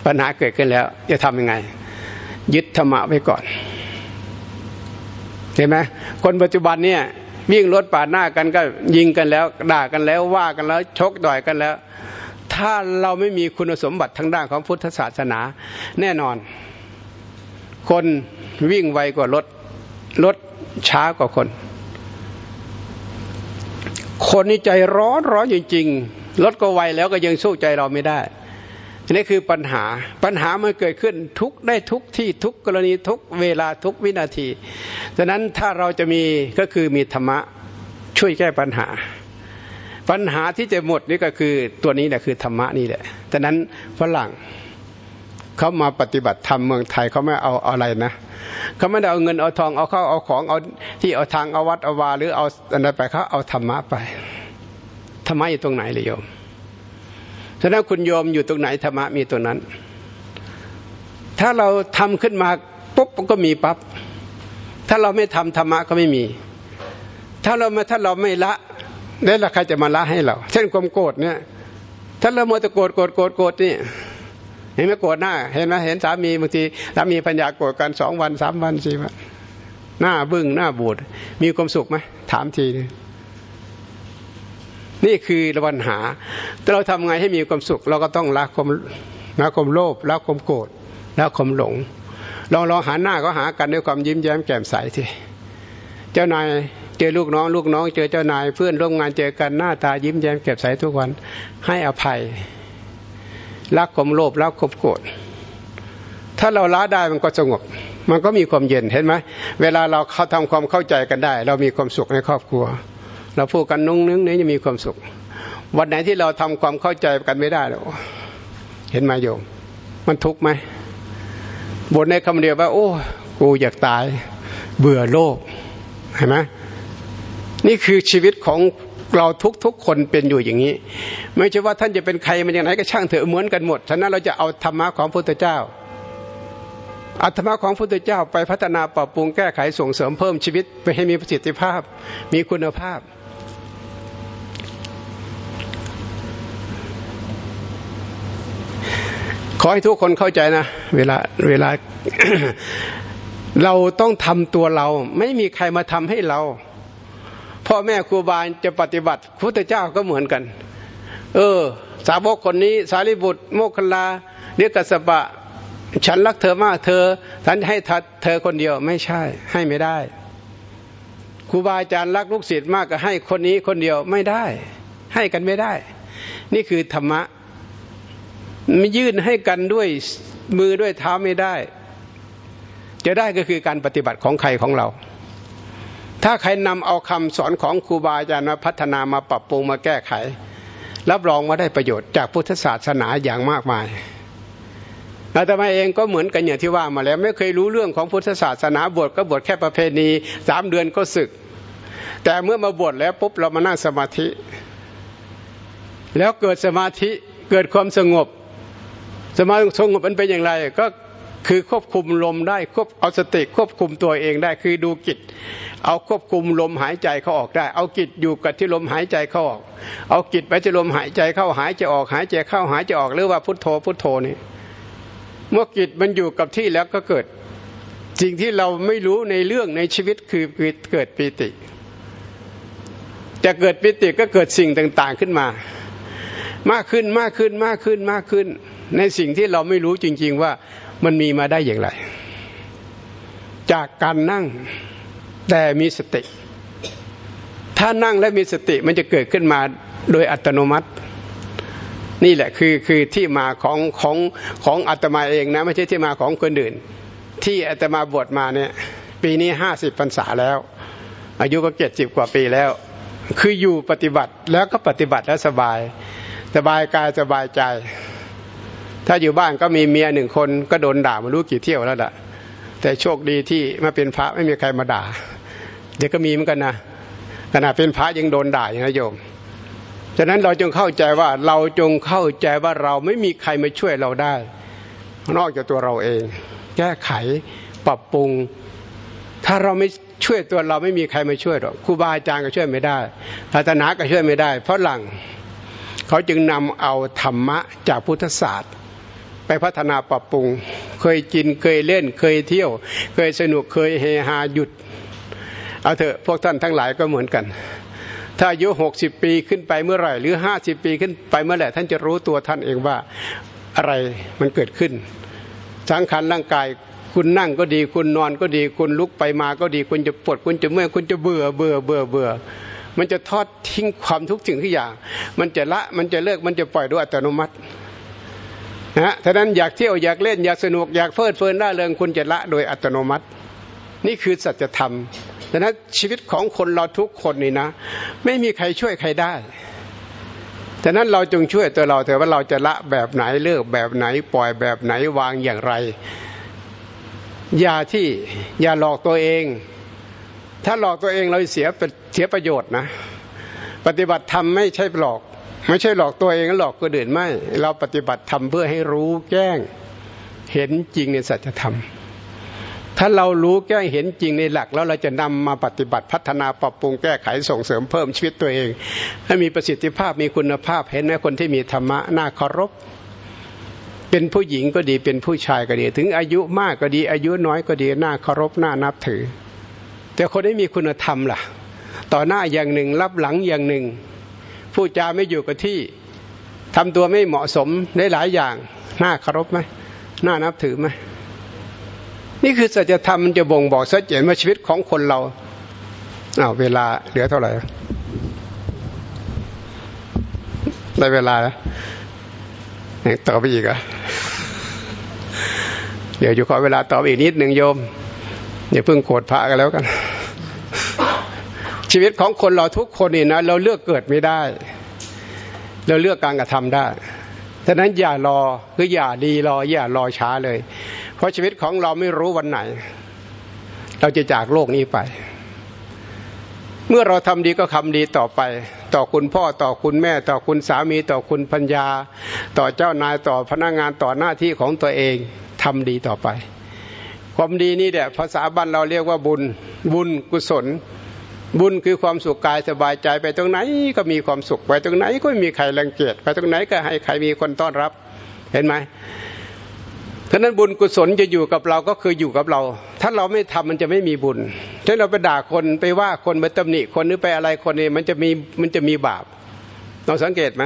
ปัญหาเกิดขึ้นแล้ว จะทำยังไง ยึดธรรมะไว้ก่อนเห็นไหมคนปัจจุบันเนี่ยวิ่งรถปาดหน้ากันก็ยิงกันแล้ว ด่ากันแล้วว่ากันแล้วชกต่อยกันแล้ว ถ้าเราไม่มีคุณสมบัติทางด้านของพุทธศาสนา แน่นอน คนวิ่งไวกว่ารถรถช้ากว่าคน คนนี่ใจร้อนร้อนจริง ๆ รถก็ไวแล้วก็ยังสู้ใจเราไม่ได้ นี่คือปัญหาปัญหามันเกิดขึ้นทุกได้ทุกที่ทุกกรณีทุกเวลาทุกวินาทีฉะนั้นถ้าเราจะมีก็คือมีธรรมะช่วยแก้ปัญหา ปัญหาที่จะหมดนี่ก็คือตัวนี้แหละคือธรรมะนี่แหละฉะนั้นฝรั่งเขามาปฏิบัติธรรมเมืองไทยเขาไม่เอาอะไรนะเขาไม่ได้เอาเงินเอาทองเอาเข้าเอาของเอาที่เอาทางเอาวัดเอาวาหรือเอาอะไรไปเขาเอาธรรมะไปธรรมะอยู่ตรงไหนเลยโยม ฉะนั้นคุณโยมอยู่ตรงไหนธรรมะมีตรงนั้น ถ้าเราทำขึ้นมาปุ๊บก็มีปับ๊บถ้าเราไม่ทำธรรมะก็ไม่มี ถ้าเราม่ถ้าเราไม่ละแล้วใครจะมาละให้เรา เช่นความโกรธเนี่ยถ้าเราโมตะโกรธโกรธโกรธโกรธนี่เห็นไหมโกรธหน้า เห็นไหมเห็นสามีบางทีสามีปัญญาโกรธกันสองวันสามวันสี่วันหน้าบึ้งหน้าบูดมีความสุขไหมถามทีนึง นี่คือปัญหา แต่เราทำไงให้มีความสุข เราก็ต้องละความละความโลภละความโกรธละความหลง ลองลองหาหน้าก็หากันด้วยความยิ้มแย้มแจ่มใสทีเจ้านายเจอลูกน้อง ลูกน้อง เจอเจ้านายเพื่อนร่วมงานเจอกันหน้าตายิ้มแย้มแจ่มใสทุกวัน ให้อภัยละความโลภละความโกรธถ้าเราละได้มันก็สงบ มันก็มีความเย็นเห็นไหมเวลาเราเข้าทำความเข้าใจกันได้ เรามีความสุขในครอบครัว เราพูดกันนุ่งนึงนี้จะมีความสุข วันไหนที่เราทำความเข้าใจกันไม่ได้แล้วเห็นไหมโยม มันทุกข์ไหมบทในคำเดียวว่า โอ้ กูอยากตาย เบื่อโลกเห็นไหมนี่คือชีวิตของเราทุกทุกคนเป็นอยู่อย่างนี้ ไม่ใช่ว่าท่านจะเป็นใครมันอย่างไรก็ช่างเถอะเหมือนกันหมดฉะนั้นเราจะเอาธรรมะของพระพุทธเจ้าอัตมะของพระพุทธเจ้าไปพัฒนาปรับปรุงแก้ไขส่งเสริมเพิ่มชีวิต ไปให้มีประสิทธิภาพ มีคุณภาพ อให้ทุกคนเข้าใจนะ เวลาเวลาเราต้องทำตัวเรา ไม่มีใครมาทำให้เราพ่อแม่ครูบาจะปฏิบัติพุทธเจ้าก็เหมือนกัน เออ สาวกคนนี้ สารีบุตร โมคคลาเรียกกสปะ ฉันรักเธอมากเธอฉันให้ทัดเธอคนเดียวไม่ใช่ ให้ไม่ได้ครูบาอาจารย์รักลูกศิษย์มากก็ให้คนนี้คนเดียวไม่ได้ ให้กันไม่ได้ นี่คือธรรมะ ยื่นให้กันด้วยมือด้วยเท้าไม่ได้ จะได้ก็คือการปฏิบัติของใครของเรา ถ้าใครนำเอาคำสอนของครูบาอาจารย์มาพัฒนามาปรับปรุงมาแก้ไข รับรองว่าได้ประโยชน์จากพุทธศาสนาอย่างมากมายอาตมาเองก็เหมือนกันอย่างที่ว่ามาแล้ว ไม่เคยรู้เรื่องของพุทธศาสนาบวชก็บวชแค่ประเพณีสามเดือนก็ศึก แต่เมื่อมาบวชแล้วปุ๊บเรามานั่งสมาธิ แล้วเกิดสมาธิเกิดความสงบ สมาธิสงบมันเป็นอย่างไร ก็คือควบคุมลมได้ควบเอาสติควบคุมตัวเองได้ คือดูจิต เอาควบคุมลมหายใจเขาออกได้ เอาจิตอยู่กับที่ลมหายใจเข้าออก เอาจิตไปที่ลมหายใจเข้าหายใจออกหายใจเข้าหายใจออกหรือว่าพุทโธพุทโธนี่เมื่อจิตมันอยู่กับที่แล้วก็เกิดสิ่งที่เราไม่รู้ในเรื่องในชีวิตคือเกิดปิติจะเกิดปิติก็เกิดสิ่งต่างๆขึ้นมา มากขึ้นมากขึ้นมากขึ้นมากขึ้น ในสิ่งที่เราไม่รู้จริง ๆว่ามันมีมาได้อย่างไร จากการนั่งแต่มีสติ ถ้านั่งและมีสติมันจะเกิดขึ้นมาโดยอัตโนมัติ นี่แหละคือคือที่มาของของของอาตมาเองนะไม่ใช่ที่มาของคนอื่น ที่อาตมาบวชมาเนี่ยปีนี้ห้าสิบพรรษาแล้ว อายุก็เจ็ดสิบกว่าปีแล้ว คืออยู่ปฏิบัติแล้วก็ปฏิบัติแล้วสบาย สบายกายสบายใจ ถ้าอยู่บ้านก็มีเมียหนึ่งคนก็โดนด่ามารู้กี่เที่ยวแล้วล่ะ แต่โชคดีที่มาเป็นพระไม่มีใครมาด่า เดี๋ยวก็มีเหมือนกันนะขณะเป็นพระยังโดนด่าอย่างนี้โยมฉะนั้นเราจงเข้าใจว่าเราจงเข้าใจว่าเราไม่มีใครมาช่วยเราได้ นอกจากตัวเราเอง แก้ไขปรับปรุง ถ้าเราไม่ช่วยตัวเราไม่มีใครมาช่วยหรอกครูบาอาจารย์ก็ช่วยไม่ได้ศาสนาก็ช่วยไม่ได้ เพราะหลังเขาจึงนำเอาธรรมะจากพุทธศาสตร์ ไปพัฒนาปรับปรุง เคยกินเคยเล่นเคยเที่ยว เคยสนุกเคยเฮฮาหยุด เอาเถอะพวกท่านทั้งหลายก็เหมือนกัน ถ้าอายุหกสิบปีขึ้นไปเมื่อไหร่ หรือห้าสิบปีขึ้นไปเมื่อไหร่ท่านจะรู้ตัวท่านเองว่าอะไรมันเกิดขึ้นสังขารร่างกายคุณนั่งก็ดีคุณนอนก็ดีคุณลุกไปมาก็ดีคุณจะปวดคุณจะเมื่อยคุณจะเบื่อเบื่อเบื่อเบื่อมันจะทอดทิ้งความทุกสิ่งทุกอย่าง มันจะละมันจะเลิกมันจะปล่อยด้วยอัตโนมัติ นะฉะนั้นอยากเที่ยวอยากเล่นอยากสนุกอยากเพลิดเพลินร่าเริงคุณจะละโดยอัตโนมัติ นี่คือสัจธรรมดังนั้นชีวิตของคนเราทุกคนนี่นะ ไม่มีใครช่วยใครได้ดังนั้นเราจงช่วยตัวเราเถอะว่าเราจะละแบบไหนเลิกแบบไหนปล่อยแบบไหนวางอย่างไร อย่าที่อย่าหลอกตัวเอง ถ้าหลอกตัวเองเราเสียเสียประโยชน์นะ ปฏิบัติธรรมไม่ใช่หลอก ไม่ใช่หลอกตัวเองหลอกคนอื่นไม่ เราปฏิบัติธรรมเพื่อให้รู้แจ้งเห็นจริงในสัจธรรม ถ้าเรารู้แก้เห็นจริงในหลัก แล้วเราจะนำมาปฏิบัติพัฒนาปรับปรุงแก้ไขส่งเสริมเพิ่มชีวิตตัวเอง ให้มีประสิทธิภาพมีคุณภาพเห็นไหมคนที่มีธรรมะน่าเคารพ เป็นผู้หญิงก็ดีเป็นผู้ชายก็ดี ถึงอายุมากก็ดี อายุน้อยก็ดีน่าเคารพน่านับถือ แต่คนที่มีคุณธรรมล่ะ ต่อหน้าอย่างหนึ่งรับหลังอย่างหนึ่ง ผู้จาไม่อยู่กับที่ทำตัวไม่เหมาะสมได้หลายอย่าง น่าเคารพไหมน่านับถือไหมนี่คือสัจธรรมมันจะบ่งบอกชัดเจนว่าชีวิตของคนเราอ้าวเวลาเหลือเท่าไหร่ได้เวลาแล้วต่อไปอีกอะเดี๋ยวอยู่ขอเวลาตอบอีกนิดหนึ่งโยมอย่าเพิ่งโกรธพระกันแล้วกัน ชีวิตของคนเราทุกคนนี่นะเราเลือกเกิดไม่ได้ เราเลือกการกระทำได้ฉะนั้นอย่ารอคืออย่าดีรออย่ารอช้าเลย เพราะชีวิตของเราไม่รู้วันไหน เราจะจากโลกนี้ไป เมื่อเราทำดีก็ทำดีต่อไป ต่อคุณพ่อต่อคุณแม่ ต่อคุณสามีต่อคุณพัญญา ต่อเจ้านายต่อพนักงานต่อหน้าที่ของตัวเองทำดีต่อไป ความดีนี่แหละภาษาบ้านเราเรียกว่าบุญบุญกุศล บุญคือความสุขกายสบายใจไปตรงไหนก็มีความสุขไปตรงไหนก็ไม่มีใครรังเกียจไปตรงไหนก็ให้ใครมีคนต้อนรับ เห็นไหมฉะนั้นบุญกุศลจะอยู่กับเราก็คืออยู่กับเรา ถ้าเราไม่ทำมันจะไม่มีบุญถ้าเราไปด่าคนไปว่าคนไปตำหนิคนหรือไปอะไรคนนี้มันจะมีมันจะมีบาปเราสังเกตไหม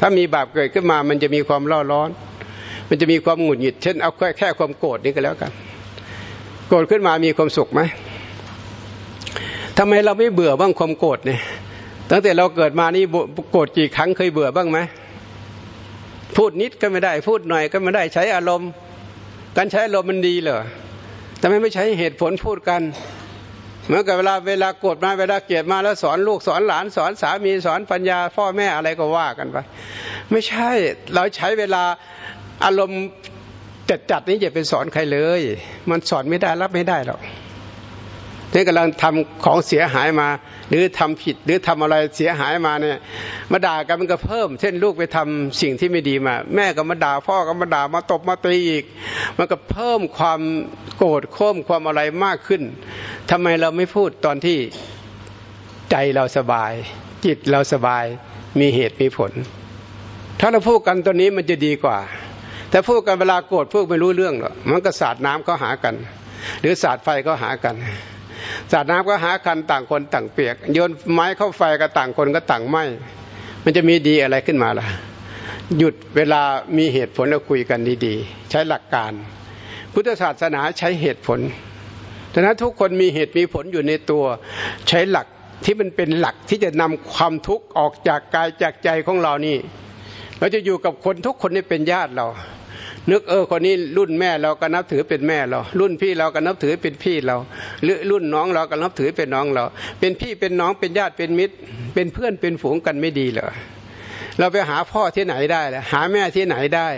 ถ้ามีบาปเกิดขึ้นมามันจะมีความร้อนร้อน มันจะมีความหงุดหงิด เช่นเอาแค่แค่ความโกรธนี่ก็แล้วกัน โกรธขึ้นมามีความสุขไหม ทำไมเราไม่เบื่อบ้างความโกรธเนี่ย ตั้งแต่เราเกิดมานี่โกรธกี่ครั้งเคยเบื่อบ้างไหมพูดนิดก็ไม่ได้ พูดหน่อยก็ไม่ได้ใช้อารมณ์ การใช้อารมณ์มันดีเหรอทำไมไม่ใช้เหตุผลพูดกันเมื่อกับเวลาเวลาโกรธมาเวลาเกลียดมาแล้วสอนลูกสอนหลานสอนสามีสอนปัญญา พ่อแม่อะไรก็ว่ากันไปไม่ใช่เราใช้เวลาอารมณ์จัดจัดนี้อย่าไปสอนใครเลย มันสอนไม่ได้รับไม่ได้หรอก นี่กำลังทำของเสียหายมา หรือทำผิดหรือทำอะไรเสียหายมาเนี่ยมาด่ากันมันก็เพิ่ม เช่นลูกไปทำสิ่งที่ไม่ดีมา แม่ก็มาด่าพ่อก็มาด่ามาตบมาตีอีก มันก็เพิ่มความโกรธโค้มความอะไรมากขึ้นทำไมเราไม่พูดตอนที่ใจเราสบาย จิตเราสบายมีเหตุมีผล ถ้าเราพูดกันตัวนี้มันจะดีกว่า แต่พูดกันเวลาโกรธพูดไม่รู้เรื่องหรอกมันก็สาดน้ำก็หากัน หรือสาดไฟก็หากัน สาดน้ำก็หากันต่างคนต่างเปียก โยนไม้เข้าไฟก็ต่างคนก็ต่างไหมมันจะมีดีอะไรขึ้นมาล่ะ หยุดเวลามีเหตุผลแล้วคุยกันดีๆ ใช้หลักการ พุทธศาสนาใช้เหตุผลฉะนั้นทุกคนมีเหตุมีผลอยู่ในตัวใช้หลักที่มันเป็นหลักที่จะนำความทุกข์ออกจากกายจากใจของเรานี่ เราจะอยู่กับคนทุกคนนี่เป็นญาติเรา นึกเออคนนี้รุ่นแม่เราก็นับถือเป็นแม่เรา รุ่นพี่เราก็นับถือเป็นพี่เรา หรือรุ่นน้องเราก็นับถือเป็นน้องเรา เป็นพี่เป็นน้องเป็นญาติเป็นมิตร เป็นเพื่อนเป็นฝูงกันไม่ดีเหรอเราไปหาพ่อที่ไหนได้ล่ะหาแม่ที่ไหนได้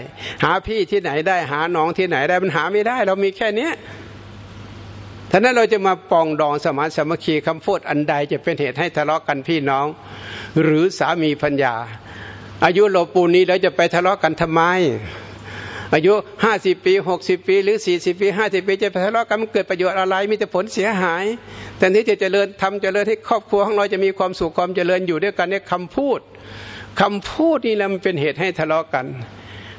หาพี่ที่ไหนได้ หาน้องที่ไหนได้มันหาไม่ได้ เรามีแค่เนี้ยท่านั้นเราจะมาปองดองสมานสามัคคีคำพูดอันใดจะเป็นเหตุให้ทะเลาะกันพี่น้อง หรือสามีพัญญา อายุเราปูนี้แล้วจะไปทะเลาะกันทำไม อายุห้าสิบปีหกสิบปี หรือสี่สิบปีห้าสิบปีจะทะเลาะกันมันเกิดประโยชน์อะไรมีแต่ผลเสียหายแต่นี้จะเจริญทำเจริญให้ครอบครัวของเราจะมีความสุขความเจริญอยู่ด้วยกันเนี่ยคำพูดคำพูดนี่แหละมันเป็นเหตุให้ทะเลาะกัน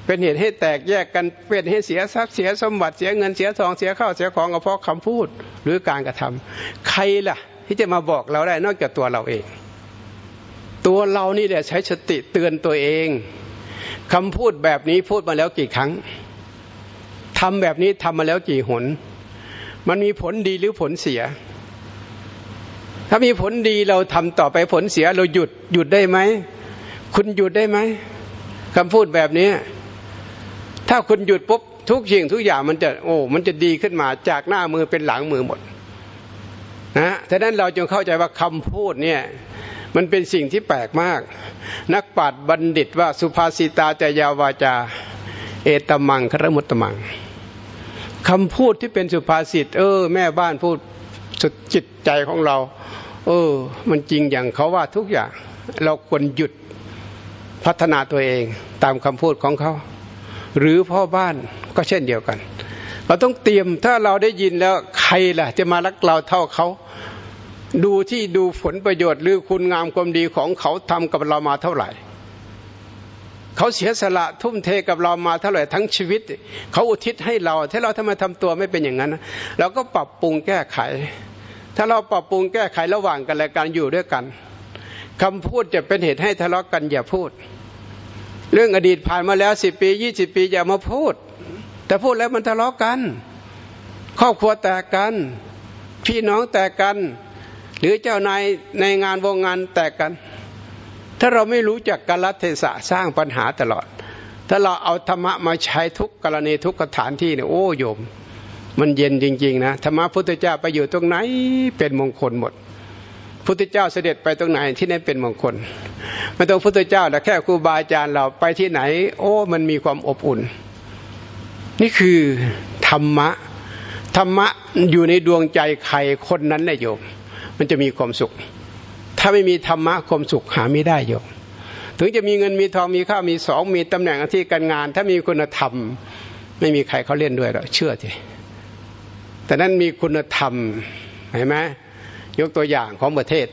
เป็นเหตุให้แตกแยกกันเป็นให้เสียทรัพย์เสียสมบัติเสียเงินเสียทองเสียข้าวเสียของก็เพราะคำพูดหรือการกระทำใครล่ะ ที่จะมาบอกเราได้นอกจากตัวเราเอง ตัวเรานี่แหละใช้สติเตือนตัวเอง คำพูดแบบนี้พูดมาแล้วกี่ครั้งทำแบบนี้ทำมาแล้วกี่หน มันมีผลดีหรือผลเสีย ถ้ามีผลดีเราทำต่อไปผลเสียเราหยุดหยุดได้ไหม คุณหยุดได้ไหมคำพูดแบบนี้ ถ้าคุณหยุดปุ๊บทุกสิ่งทุกอย่างมันจะโอ้ มันจะดีขึ้นมาจากหน้ามือเป็นหลังมือหมดนะฉะนั้นเราจึงเข้าใจว่าคำพูดเนี่ย มันเป็นสิ่งที่แปลกมาก นักปราชญ์บัณฑิตว่าสุภาษิตาจยาวาจา เอตมังครมุตตมังคำพูดที่เป็นสุภาษิตเออ แม่บ้านพูดสุดจิตใจของเรา เออ มันจริงอย่างเขาว่าทุกอย่าง เราควรหยุดพัฒนาตัวเองตามคำพูดของเขา หรือพ่อบ้านก็เช่นเดียวกัน เราต้องเตรียมถ้าเราได้ยินแล้วใครล่ะ จะมารักเราเท่าเขา ดูที่ดูผลประโยชน์หรือคุณงามความดีของเขาทำกับเรามาเท่าไหร่ เขาเสียสละทุ่มเทกับเรามาเท่าไหร่ทั้งชีวิต เขาอุทิศให้เราถ้าเราทำไมทำตัวไม่เป็นอย่างนั้นเราก็ปรับปรุงแก้ไข ถ้าเราปรับปรุงแก้ไขระหว่างกันและการอยู่ด้วยกันคำพูดจะเป็นเหตุให้ทะเลาะกกันอย่าพูด เรื่องอดีตผ่านมาแล้วสิปียี่สิบปีอย่ามาพูด แต่พูดแล้วมันทะเลาะกัน ครอบครัวแตกกัน พี่น้องแตกกัน หรือเจ้านายในงานวงงานแตกกัน ถ้าเราไม่รู้จักกาลเทศะสร้างปัญหาตลอด ถ้าเราเอาธรรมะมาใช้ทุกกรณีทุกสถานที่เนี่ยโอ้โยม มันเย็นจริง ๆ นะธรรมะพุทธเจ้าไปอยู่ตรงไหนเป็นมงคลหมดพุทธเจ้าเสด็จไปตรงไหนที่นั่นเป็นมงคลไม่ต้องพุทธเจ้าแต่แค่ครูบาอาจารย์เราไปที่ไหน โอ้ มันมีความอบอุ่น นี่คือธรรมะ ธรรมะอยู่ในดวงใจใครคนนั้นแหละโยม มันจะมีความสุข ถ้าไม่มีธรรมะความสุขหาไม่ได้โยมถึงจะมีเงินมีทองมีข้าวมีสองมีตำแหน่งที่การงาน ถ้ามีคุณธรรม ไม่มีใครเขาเล่นด้วยหรอกเชื่อทีแต่นั้นมีคุณธรรมเห็นไหมยกตัวอย่างของประเทศ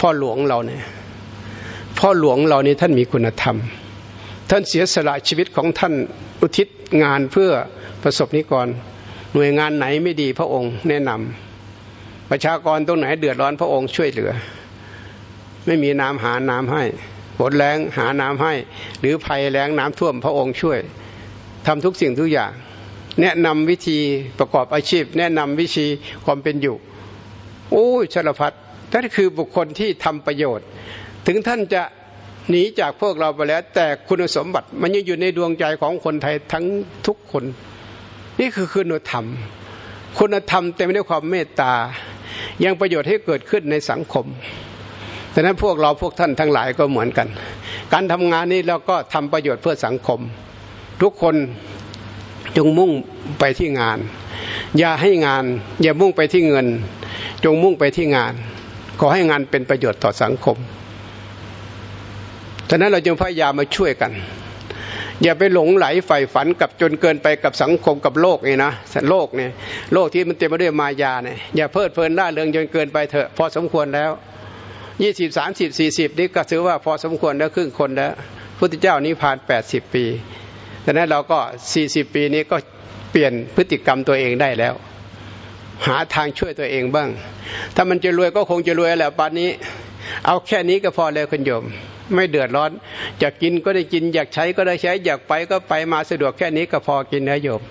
พ่อหลวงเราเนี่ยพ่อหลวงเรานี่ท่านมีคุณธรรม ท่านเสียสละชีวิตของท่านอุทิศงานเพื่อประสบนิกร หน่วยงานไหนไม่ดีพระองค์แนะนำ ประชากรตรงไหนเดือดร้อนพระองค์ช่วยเหลือ ไม่มีน้ำหาน้ำให้ฝนแรงหาน้ำให้ หรือภัยแรงน้ำท่วมพระองค์ช่วยทำทุกสิ่งทุกอย่าง แนะนำวิธีประกอบอาชีพ แนะนำวิธีความเป็นอยู่โอ้ชลพัฒนั่นคือบุคคลที่ทำประโยชน์ ถึงท่านจะหนีจากพวกเราไปแล้ว แต่คุณสมบัติมันยังอยู่ในดวงใจของคนไทยทั้งทุกคน นี่คือคุณธรรม คุณธรรมเต็มไปด้วยความเมตตา ยังประโยชน์ให้เกิดขึ้นในสังคมดังนั้นพวกเราพวกท่านทั้งหลายก็เหมือนกัน การทำงานนี้เราก็ทำประโยชน์เพื่อสังคม ทุกคนจงมุ่งไปที่งาน อย่าให้งาน อย่ามุ่งไปที่เงิน จงมุ่งไปที่งาน ขอให้งานเป็นประโยชน์ต่อสังคมฉะนั้นเราจึงพยายามมาช่วยกัน อย่าไปหลงไหลใฝ่ฝันกับจนเกินไปกับสังคมกับโลกนี่นะโลกเนี่ยโลกที่มันเต็มไปด้วยมายาเนี่ยอย่าเพลิดเพลินล่าเริงจนเกินไปเถอะพอสมควรแล้วยี่สิบสามสิบสี่สิบนี่ก็ถือว่าพอสมควรแล้วครึ่งคนแล้วพุทธเจ้านิพพานแปดสิบปีดังนั้นเราก็สี่สิบปีนี้ก็เปลี่ยนพฤติกรรมตัวเองได้แล้ว หาทางช่วยตัวเองบ้าง ถ้ามันจะรวยก็คงจะรวยแล้วป่านนี้ เอาแค่นี้ก็พอแล้วคุณโยม ไม่เดือดร้อนอยากกินก็ได้กิน อยากใช้ก็ได้ใช้ อยากไปก็ไปมาสะดวกแค่นี้ก็พอกินนะโยม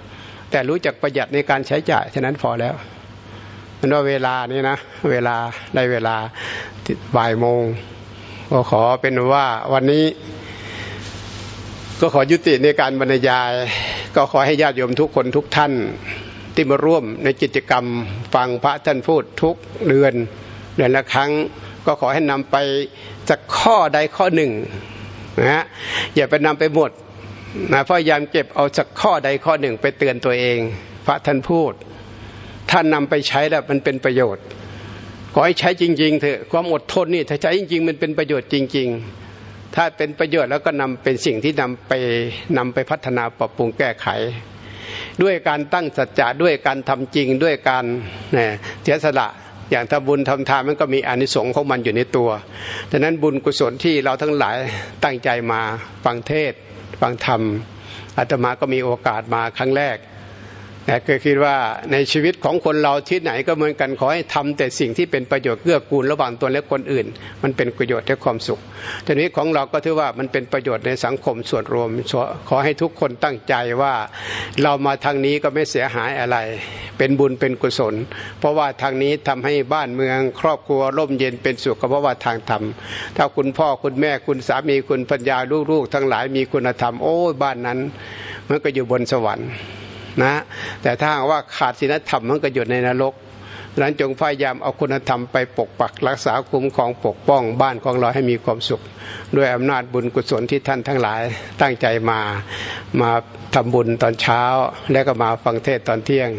แต่รู้จักประหยัดในการใช้จ่ายฉะนั้นพอแล้วมันว่าเวลานี่นะเวลาได้เวลาบ่ายโมงก็ขอเป็นว่าวันนี้ ก็ขอยุติในการบรรยาย ก็ขอให้ญาติโยมทุกคนทุกท่านที่มาร่วมในกิจกรรมฟังพระท่านพูดทุกเดือนเดือนละครั้ง ก็ขอให้นำไป จากข้อใดข้อหนึ่งนะฮะอย่าไปนำไปหมดนะพยายามเก็บเอาจากข้อใดข้อหนึ่งไปเตือนตัวเอง พระท่านพูด ท่านนำไปใช้แล้วมันเป็นประโยชน์ขอให้ใช้จริงๆเถอะความอดทนนี่ถ้าใช้จริง ๆ มันเป็นประโยชน์จริง ๆ ถ้าเป็นประโยชน์แล้วก็นำเป็นสิ่งที่นำไปนำไปพัฒนาปรับปรุงแก้ไข ด้วยการตั้งสัจจะด้วยการทำจริงด้วยการเนี่ยเสียสละ อย่างทำบุญทำทานมันก็มีอนิสงส์ของมันอยู่ในตัวดังนั้นบุญกุศลที่เราทั้งหลายตั้งใจมาฟังเทศฟังธรรมอาตมาก็มีโอกาสมาครั้งแรก แต่ก็คิดว่าในชีวิตของคนเราที่ไหนก็เหมือนกันขอให้ทำแต่สิ่งที่เป็นประโยชน์เกื้อกูลระหว่างตัวและคนอื่น มันเป็นประโยชน์และความสุขทีนี้ของเราก็ถือว่ามันเป็นประโยชน์ในสังคมส่วนรวม ขอให้ทุกคนตั้งใจว่าเรามาทางนี้ก็ไม่เสียหายอะไร เป็นบุญเป็นกุศล เพราะว่าทางนี้ทำให้บ้านเมืองครอบครัวร่มเย็นเป็นสุขเพราะว่าทางธรรมถ้าคุณพ่อคุณแม่คุณสามีคุณปัญญาลูกๆ ทั้งหลายมีคุณธรรมโอ้บ้านนั้นมันก็อยู่บนสวรรค์ นะแต่ถ้าว่าขาดศีลธรรมมันก็อยู่ในนรก นั้นจงพยายามเอาคุณธรรมไปปกปักรักษาคุ้มของปกป้องบ้านของเราให้มีความสุข ด้วยอำนาจบุญกุศลที่ท่านทั้งหลายตั้งใจมามาทำบุญตอนเช้า แล้วก็มาฟังเทศตอนเที่ยง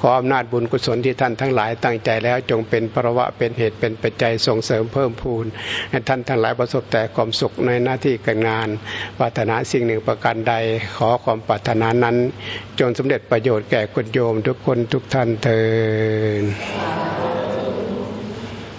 ขออำนาจบุญกุศลที่ท่านทั้งหลายตั้งใจแล้วจงเป็นประวะเป็นเหตุเป็นปัจจัยส่งเสริมเพิ่มพูนให้ท่านทั้งหลายประสบแต่ความสุขในหน้าที่การงานปรารถนาสิ่งหนึ่งประการใด ขอความปรารถนานั้นจงสำเร็จประโยชน์แก่คนโยมทุกคนทุกท่านเถิด Amen.